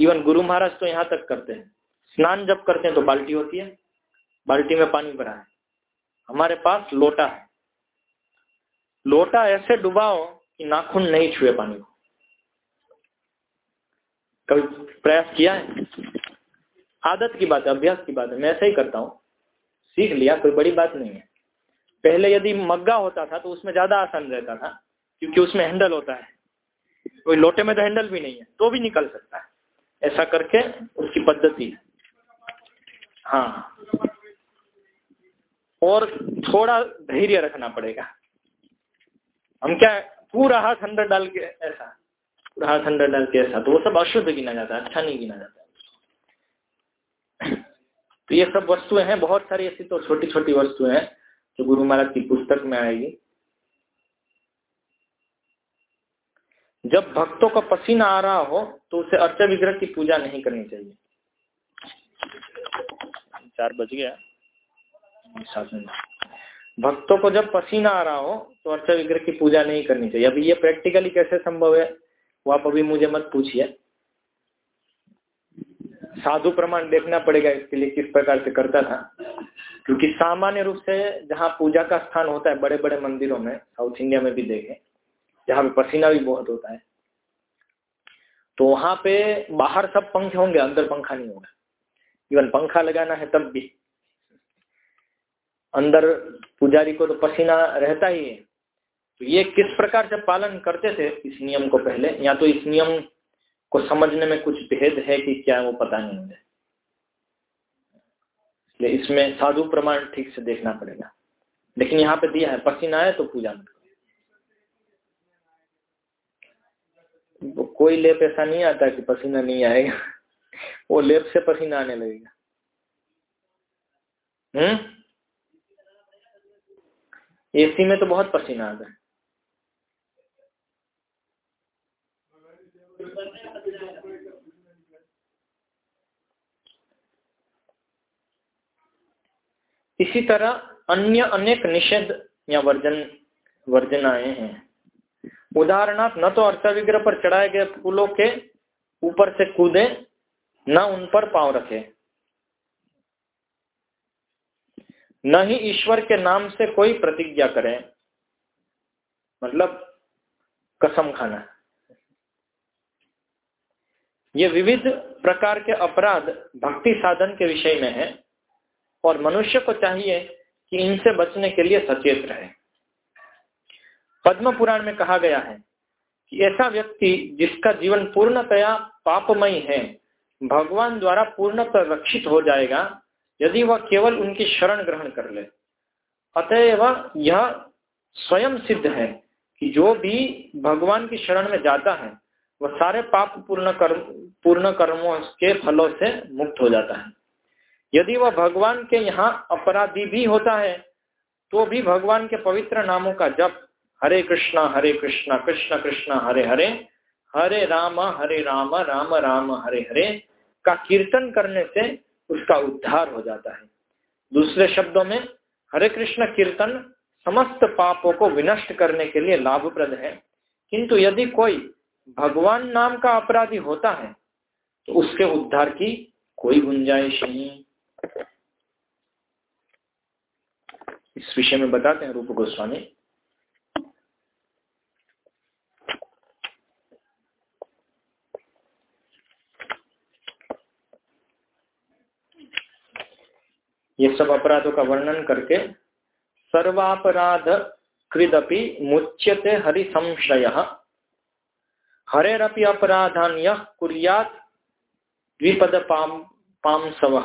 इवन गुरु महाराज तो यहाँ तक करते हैं। स्नान जब करते हैं तो बाल्टी होती है। बाल्टी में पानी भरा है। हमारे पास लोटा है। लोटा ऐसे डुबाओ कि नाखून नहीं छुए पानी को। कभी प्रयास किया है? आदत की बात है, अभ्यास की बात है, मैं ऐसा ही करता हूँ। सीख लिया, कोई बड़ी बात नहीं है। पहले यदि मग्गा होता था तो उसमें ज़्यादा आसान रहता था, क्योंकि उसमें हैंडल होता है। कोई लोटे में तो हैंडल भी नहीं है तो भी निकल सकता है। ऐसा करके उसकी पद्धति है। और थोड़ा धैर्य रखना पड़ेगा। हम क्या पूरा हाथ अंदर डाल के, ऐसा, पूरा हाथ अंदर डाल के ऐसा तो वो सब अशुद्ध गिना जाता है अच्छा नहीं गिना जाता। तो ये सब वस्तुएँ हैं, बहुत सारी ऐसी तो छोटी छोटी वस्तुएँ हैं जो गुरु महाराज की पुस्तक में आएगी। जब भक्तों का पसीना आ रहा हो तो उसे अर्च विग्रह की पूजा नहीं करनी चाहिए। चार बज गया। भक्तों को जब पसीना आ रहा हो तो अर्च विग्रह की पूजा नहीं करनी चाहिए। अभी ये प्रैक्टिकली कैसे संभव है, वो आप अभी मुझे मत पूछिए। साधु प्रमाण देखना पड़ेगा इसके लिए किस प्रकार से करता था। क्योंकि सामान्य रूप से जहाँ पूजा का स्थान होता है बड़े बड़े मंदिरों में, साउथ इंडिया में भी देखें, जहाँ पे पसीना भी बहुत होता है। तो वहाँ पे बाहर सब पंखे होंगे, अंदर पंखा नहीं होगा। इवन पंखा लगाना है तब भी। अंदर पुजारी को तो पसीना रहता ही है। तो ये किस प्रकार से पालन करते थे, इस नियम को पहले? या तो इस नियम को समझने में कुछ भेद है कि क्या वो पता नहीं है। इसलिए इसमें साधु प्रमाण ठीक से देखना पड़ेगा। लेकिन यहाँ पे दिया है, पसीना आए तो पूजा मत करो। कोई लेप ऐसा नहीं आता कि पसीना नहीं आएगा। वो लेप से पसीना आने लगेगा। हम्म? एसी में तो बहुत पसीना आता है। इसी तरह अन्य अनेक निषेध या वर्जन, वर्जनाएँ हैं। उदाहरणार्थ, न तो अर्थ विग्रह पर चढ़ाए गए फूलों के ऊपर से कूदे, न उन पर पाँव रखे। न ही ईश्वर के नाम से कोई प्रतिज्ञा करे। मतलब कसम खाना। ये विविध प्रकार के अपराध, भक्ति साधन के विषय में है। और मनुष्य को चाहिए कि इनसे बचने के लिए सचेत रहे। पद्म पुराण में कहा गया है कि ऐसा व्यक्ति जिसका जीवन पूर्णतया पापमय है, भगवान द्वारा पूर्णतः रक्षित हो जाएगा, यदि वह केवल उनकी शरण ग्रहण कर ले। अतएव यह स्वयं सिद्ध है कि जो भी भगवान की शरण में जाता है, वह सारे पाप पूर्ण कर्म पूर्ण कर्मों के फलों से मुक्त हो जाता है। यदि वह भगवान के यहाँ अपराधी भी होता है तो भी भगवान के पवित्र नामों का जप, हरे कृष्णा हरे कृष्णा, कृष्ण कृष्ण, हरे हरे हरे राम हरे राम राम राम, हरे हरे, का कीर्तन करने से उसका उद्धार हो जाता है। दूसरे शब्दों में, हरे कृष्ण कीर्तन समस्त पापों को विनष्ट करने के लिए लाभप्रद है। किंतु यदि कोई भगवान नाम का अपराधी होता है तो उसके उद्धार की कोई गुंजाइश नहीं। इस विषय में बताते हैं रूप गोस्वामी। ये सब अपराधों का वर्णन करके सर्वापराध कृदपि मुच्यते हरि संशय हरेरपि अपराधान्य कुरियात द्विपद पाम पामसव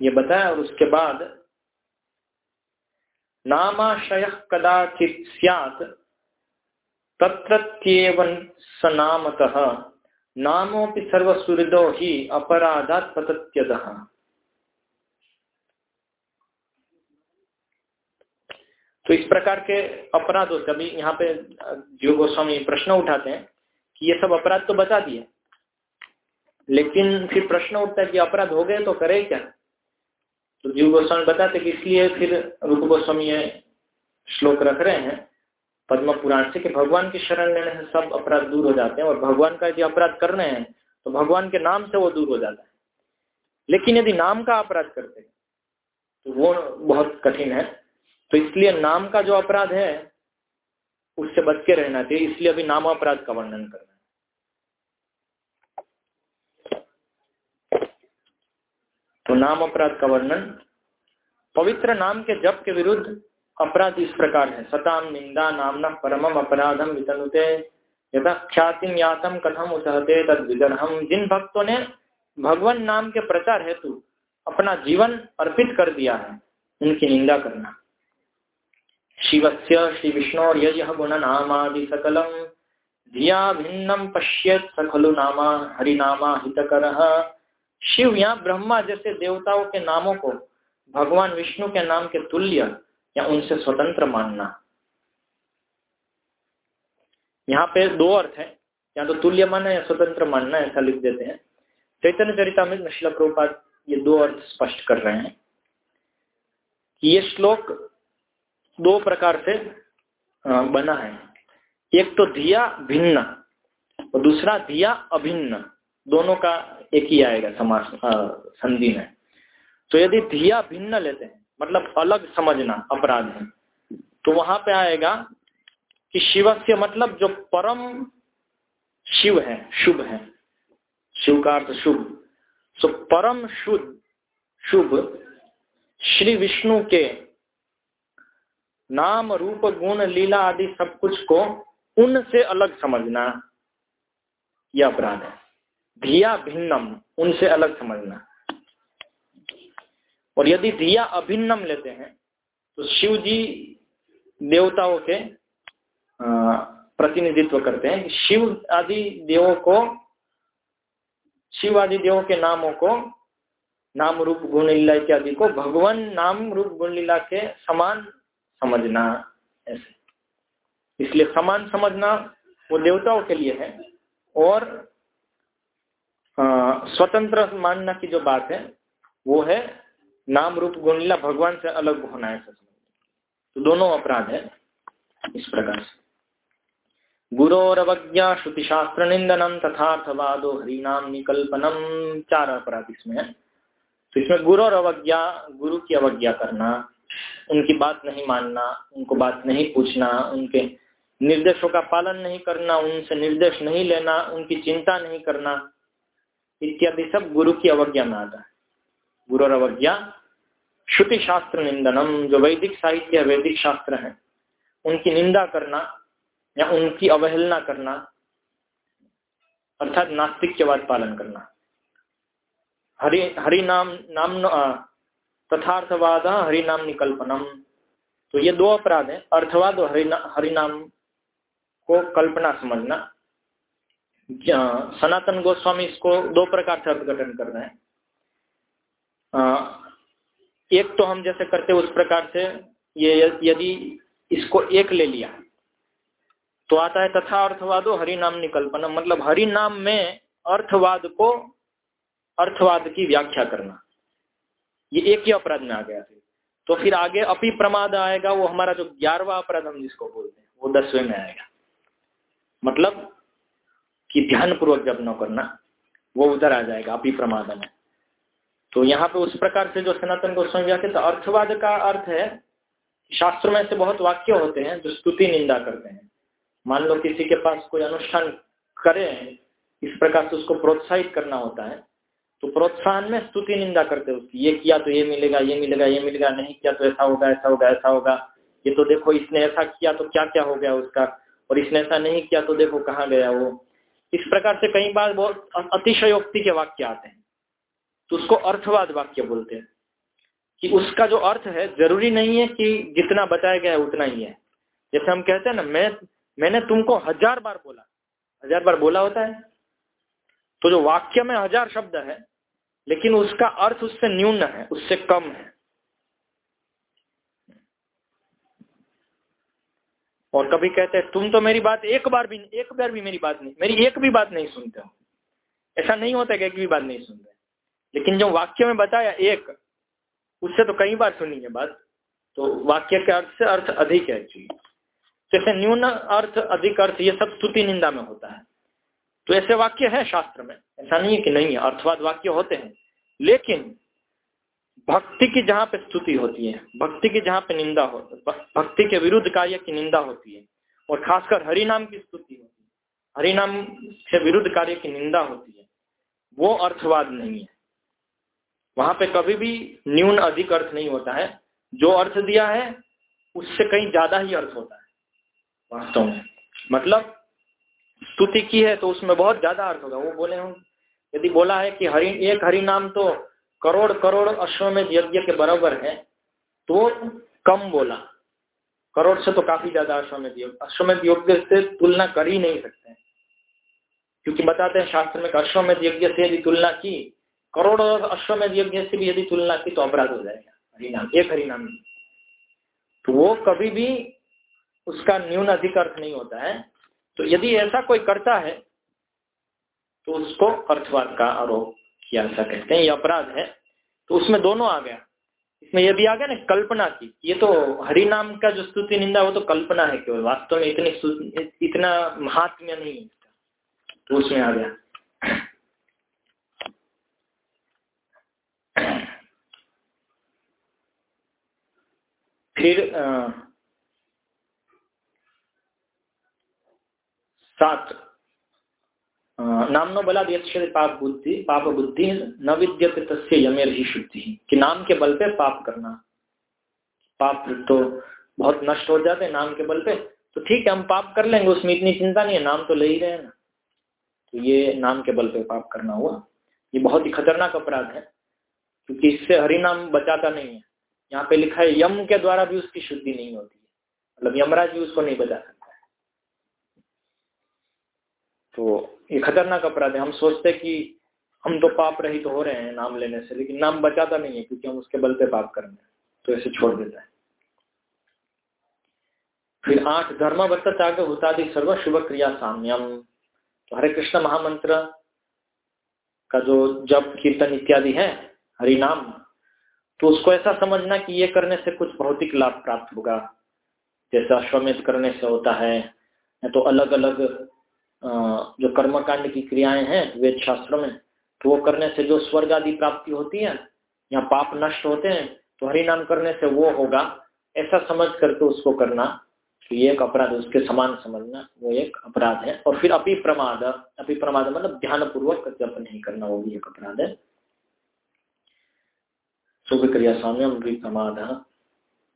ये बताया और उसके बाद, नामाशय कदाचित सियात तत्रत्येवन सनामतः नामोपि सर्वसुहृदो ही अपराधात पतत्यद तो इस प्रकार के अपराध होते अभी यहाँ पे जीव गोस्वामी प्रश्न उठाते हैं कि ये सब अपराध तो बता दिए। लेकिन फिर प्रश्न उठता है कि अपराध हो गए तो करे क्या? तो जीव गोस्वामी बताते कि इसलिए फिर रूप गोस्वामी ये श्लोक रख रहे हैं, पद्म पुराण से कि भगवान की शरण लेने से सब अपराध दूर हो जाते हैं और भगवान का यदि अपराध कर रहे हैं तो भगवान के नाम से वो दूर हो जाता है। लेकिन यदि नाम का अपराध करते हैं तो वो बहुत कठिन है। तो इसलिए नाम का जो अपराध है, उससे बच के रहना चाहिए। इसलिए अभी नाम अपराध का वर्णन करना है। तो नाम अपराध का वर्णन, पवित्र नाम के जप के विरुद्ध अपराध इस प्रकार है। सताम, निंदा, नामना परमम, अपराधम, वितनुते, यथा यातम, कथम उसहते, तद जिन भक्तों ने भगवान नाम के प्रचार हेतु अपना जीवन अर्पित कर दिया है, उनकी निंदा करना। शिव से श्री विष्णु यज गुण नामादि सकलम, धिया भिन्नम पश्यत सखलु नामा, हरिनामा हितकर। शिव या ब्रह्मा जैसे देवताओं के नामों को, भगवान विष्णु के नाम के तुल्य या उनसे स्वतंत्र मानना। यहाँ पे दो अर्थ है, या तो तुल्य मानना या स्वतंत्र मानना, ऐसा लिख देते हैं। चैतन्य चरितमृत शिला प्रभुपाद ये दो अर्थ स्पष्ट कर रहे हैं ये श्लोक दो प्रकार से बना है। एक तो दिया भिन्न, और दूसरा दिया अभिन्न, दोनों का एक ही आएगा समास संधि में। तो यदि धिया भिन्न लेते हैं मतलब अलग समझना अपराध है तो वहाँ पे आएगा कि शिव से मतलब जो परम शिव है, शुभ है, शिव का अर्थ शुभ सो परम शुद्ध, शुभ श्री विष्णु के नाम रूप, गुण, लीला आदि सब कुछ को उनसे अलग समझना, यह अपराध है। धिया भिन्नम, उनसे अलग समझना। और यदि धिया अभिन्नम लेते हैं तो शिव जी देवताओं के प्रतिनिधित्व करते हैं। शिव आदि देवों को, शिव आदि देवों के नामों को, नाम रूप गुण लीला इत्यादि को भगवान नाम रूप गुण लीला के समान समझना, ऐसे। इसलिए समान समझना वो देवताओं के लिए है, और स्वतंत्र मानना की जो बात है, वो है नाम रूप गुणलीला भगवान से अलग होना है तो दोनों अपराध है इस प्रकार से। गुरोरवज्ञा श्रुति शास्त्र निंदनम तथार्थवादो हरिनाम निकल्पनम, चार अपराध इसमें है। तो इसमें गुरु और अवज्ञा गुरु की अवज्ञा करना, उनकी बात नहीं मानना, उनको बात नहीं पूछना, उनके निर्देशों का पालन नहीं करना, उनसे निर्देश नहीं लेना, उनकी चिंता नहीं करना इत्यादि सब गुरु की अवज्ञा में आता है। गुरु और अवज्ञा श्रुति शास्त्र निंदनम जो वैदिक साहित्य वैदिक शास्त्र है उनकी निंदा करना या उनकी अवहेलना करना अर्थात नास्तिक्यवाद पालन करना। हरि हरि नाम नाम तथार्थवाद हरिनाम निकल्पनम। तो ये दो अपराध है अर्थवाद और हरिना, हरिनाम को कल्पना समझना। सनातन गोस्वामी इसको दो प्रकार से अर्थघटन कर रहे हैं। एक तो हम जैसे करते उस प्रकार से ये यदि इसको एक ले लिया तो आता है तथा अर्थवादो हरिनाम निकल्पना मतलब हरिनाम में अर्थवाद को अर्थवाद की व्याख्या करना। ये एक ही अपराध में आ गया फिर। तो फिर आगे अपी प्रमाद आएगा, वो हमारा जो ग्यारहवा अपराध हम जिसको बोलते हैं, वो दसवें में आएगा। मतलब कि ध्यान पूर्वक जब न करना, वो उधर आ जाएगा अपी प्रमाद में तो यहाँ पे उस प्रकार से जो सनातन गोस्वामी व्याख्या तो अर्थवाद का अर्थ है, शास्त्र में ऐसे बहुत वाक्य होते हैं जो स्तुति, निंदा करते हैं। मान लो किसी के पास कोई अनुष्ठान करे, इस प्रकार से उसको प्रोत्साहित करना होता है तो प्रोत्साहन में स्तुति, निंदा करते हैं उसकी। ये किया तो ये मिलेगा ये मिलेगा ये मिलेगा, नहीं किया तो ऐसा होगा ऐसा होगा ऐसा होगा। ये तो देखो, इसने ऐसा किया तो क्या क्या हो गया उसका? और इसने ऐसा नहीं किया तो देखो कहाँ गया वो? इस प्रकार से कई बार बहुत अतिशयोक्ति के वाक्य आते हैं। तो उसको अर्थवाद वाक्य बोलते हैं। कि उसका जो अर्थ है, ज़रूरी नहीं है कि जितना बताया गया है उतना ही है। जैसे हम कहते हैं ना, मैं, मैंने तुमको हज़ार बार बोला। हज़ार बार बोला होता है। तो जो वाक्य में हज़ार शब्द है, लेकिन उसका अर्थ उससे न्यून है, उससे कम है। और कभी कहते हैं, तुम तो मेरी बात एक बार भी एक बार भी मेरी बात नहीं, मेरी एक भी बात नहीं सुनते हो। ऐसा नहीं होता कि एक भी बात नहीं सुनते। लेकिन जो वाक्य में बताया एक, उससे तो कई बार सुनी है बात। तो वाक्य के अर्थ से अर्थ अधिक है एक्चुअली जैसे न्यून अर्थ, अधिक अर्थ, ये सब स्तुति निंदा में होता है। तो ऐसे वाक्य है शास्त्र में। ऐसा नहीं है कि नहीं है, अर्थवाद वाक्य होते हैं। लेकिन भक्ति की जहाँ पे स्तुति होती है, भक्ति की जहाँ पे निंदा होती है भक्ति के विरुद्ध कार्य की निंदा होती है, और खासकर हरि नाम की स्तुति होती है हरि नाम से विरुद्ध कार्य की निंदा होती है, वो अर्थवाद नहीं है। वहाँ पे कभी भी न्यून अधिक अर्थ नहीं होता है, जो अर्थ दिया है, उससे कहीं ज़्यादा ही अर्थ होता है, वास्तव में। मतलब स्तुति की है तो उसमें बहुत ज़्यादा अर्थ होगा, वो बोले हम, यदि बोला है कि हरि, एक हरि नाम तो करोड़ करोड़ अश्वमेध यज्ञ के बराबर है तो कम बोला। करोड़ से तो काफ़ी ज़्यादा अश्वमेध योग अश्वमेध यज्ञ से तुलना कर ही नहीं सकते। क्योंकि बताते हैं शास्त्र में अश्वमेध यज्ञ से यदि तुलना की, करोड़ और अश्वमेध यज्ञ से भी यदि तुलना की तो अपराध हो जाएगा। हरिनाम एक हरिनाम तो वो कभी भी उसका न्यून अधिक अर्थ नहीं होता है। तो यदि ऐसा कोई करता है तो उसको अर्थवाद का आरोप किया ऐसा कहते हैं, ये अपराध है। तो उसमें दोनों आ गया। इसमें यह भी आ गया ना, कल्पना की। ये तो हरि नाम का जो स्तुति निंदा, वो तो कल्पना है केवल। वास्तव में इतनी इतना महात्म्य नहीं है। तो उसमें आ गया। फिर सात। नामनो बला पाप बुद्धि पाप बुद्धि न विद्यते तस्य यमेर ही शुद्धि। कि नाम के बल पे पाप करना। पाप तो बहुत नष्ट हो जाते हैं नाम के बल पे। तो ठीक है, हम पाप कर लेंगे, उसमें इतनी चिंता नहीं है, नाम तो ले ही रहे हैं ना। तो ये नाम के बल पे पाप करना हुआ। ये बहुत ही खतरनाक अपराध है, क्योंकि इससे हरि नाम बचाता नहीं है। यहाँ पे लिखा है, यम के द्वारा भी उसकी शुद्धि नहीं होती है। मतलब यमराज भी उसको नहीं बचा सकता है तो ये खतरनाक अपराध है। हम सोचते कि हम तो पाप रहित तो हो रहे हैं नाम लेने से, लेकिन नाम बचाता नहीं है, क्योंकि हम उसके बल पे पाप कर रहे हैं तो ऐसे छोड़ देता है। फिर आठ धर्म त्याग हुतादि सर्व शुभ क्रिया साम्यम। तो हरे कृष्ण महामंत्र का जो जप, कीर्तन इत्यादि है, हरि नाम तो उसको ऐसा समझना कि ये करने से कुछ भौतिक लाभ प्राप्त होगा। जैसे अश्वमेध करने से होता है, या तो अलग अलग जो कर्मकांड की क्रियाएँ हैं वेद शास्त्र में तो वो करने से जो स्वर्ग आदि प्राप्ति होती है, या पाप नष्ट होते हैं तो हरि नाम करने से वो होगा। ऐसा समझ करके उसको करना तो ये एक अपराध, उसके समान समझना, वो एक अपराध है। और फिर अपी प्रमाद अपी प्रमाद मतलब ध्यान पूर्वक जप नहीं करना, वो भी एक अपराध है। शुभ क्रिया साम्यम भी प्रमाद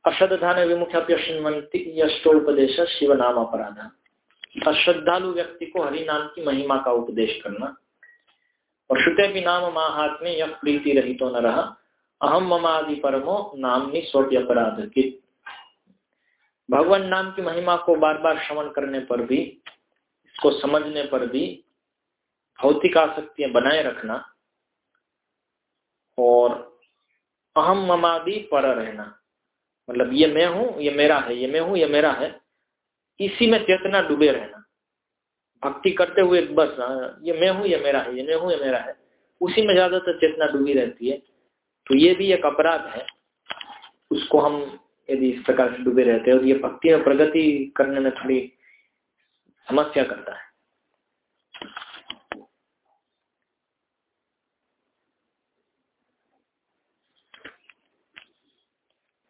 अश्रद्धान विमुख्याप्यश्वंती यष्टोपदेश शिव नाम अपराध अश्रद्धालु व्यक्ति को हरि नाम की महिमा का उपदेश करना। और श्रुते भी नाम महात्म्य यह प्रीति रही तो न रहा अहम ममादि परमो नाम ही स्वप्य अपराध भगवान नाम की महिमा को बार बार श्रवण करने पर भी, इसको समझने पर भी भौतिक आसक्तियाँ बनाए रखना और अहम ममादि पर रहना। मतलब ये मैं हूँ, ये मेरा है, ये मैं हूँ, ये मेरा है। इसी में चेतना डूबे रहना। भक्ति करते हुए बस हाँ, ये मैं हूँ ये मेरा है ये मैं हूँ ये मेरा है। उसी में ज़्यादातर चेतना डूबी रहती है। तो ये भी एक अपराध है। उसको हम यदि इस प्रकार से डूबे रहते हैं और ये भक्ति में प्रगति करने में थोड़ी समस्या करता है।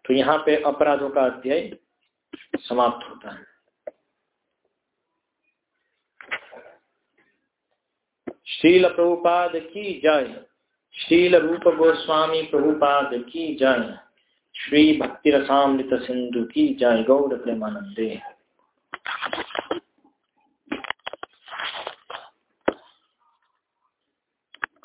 तो यहाँ पे अपराधों का अध्याय समाप्त होता है। शील प्रभुपाद की जय। शील रूप गोस्वामी प्रभुपाद की जय। श्री भक्ति रसामृत सिंधु की जय। गौर प्रेमानंदे।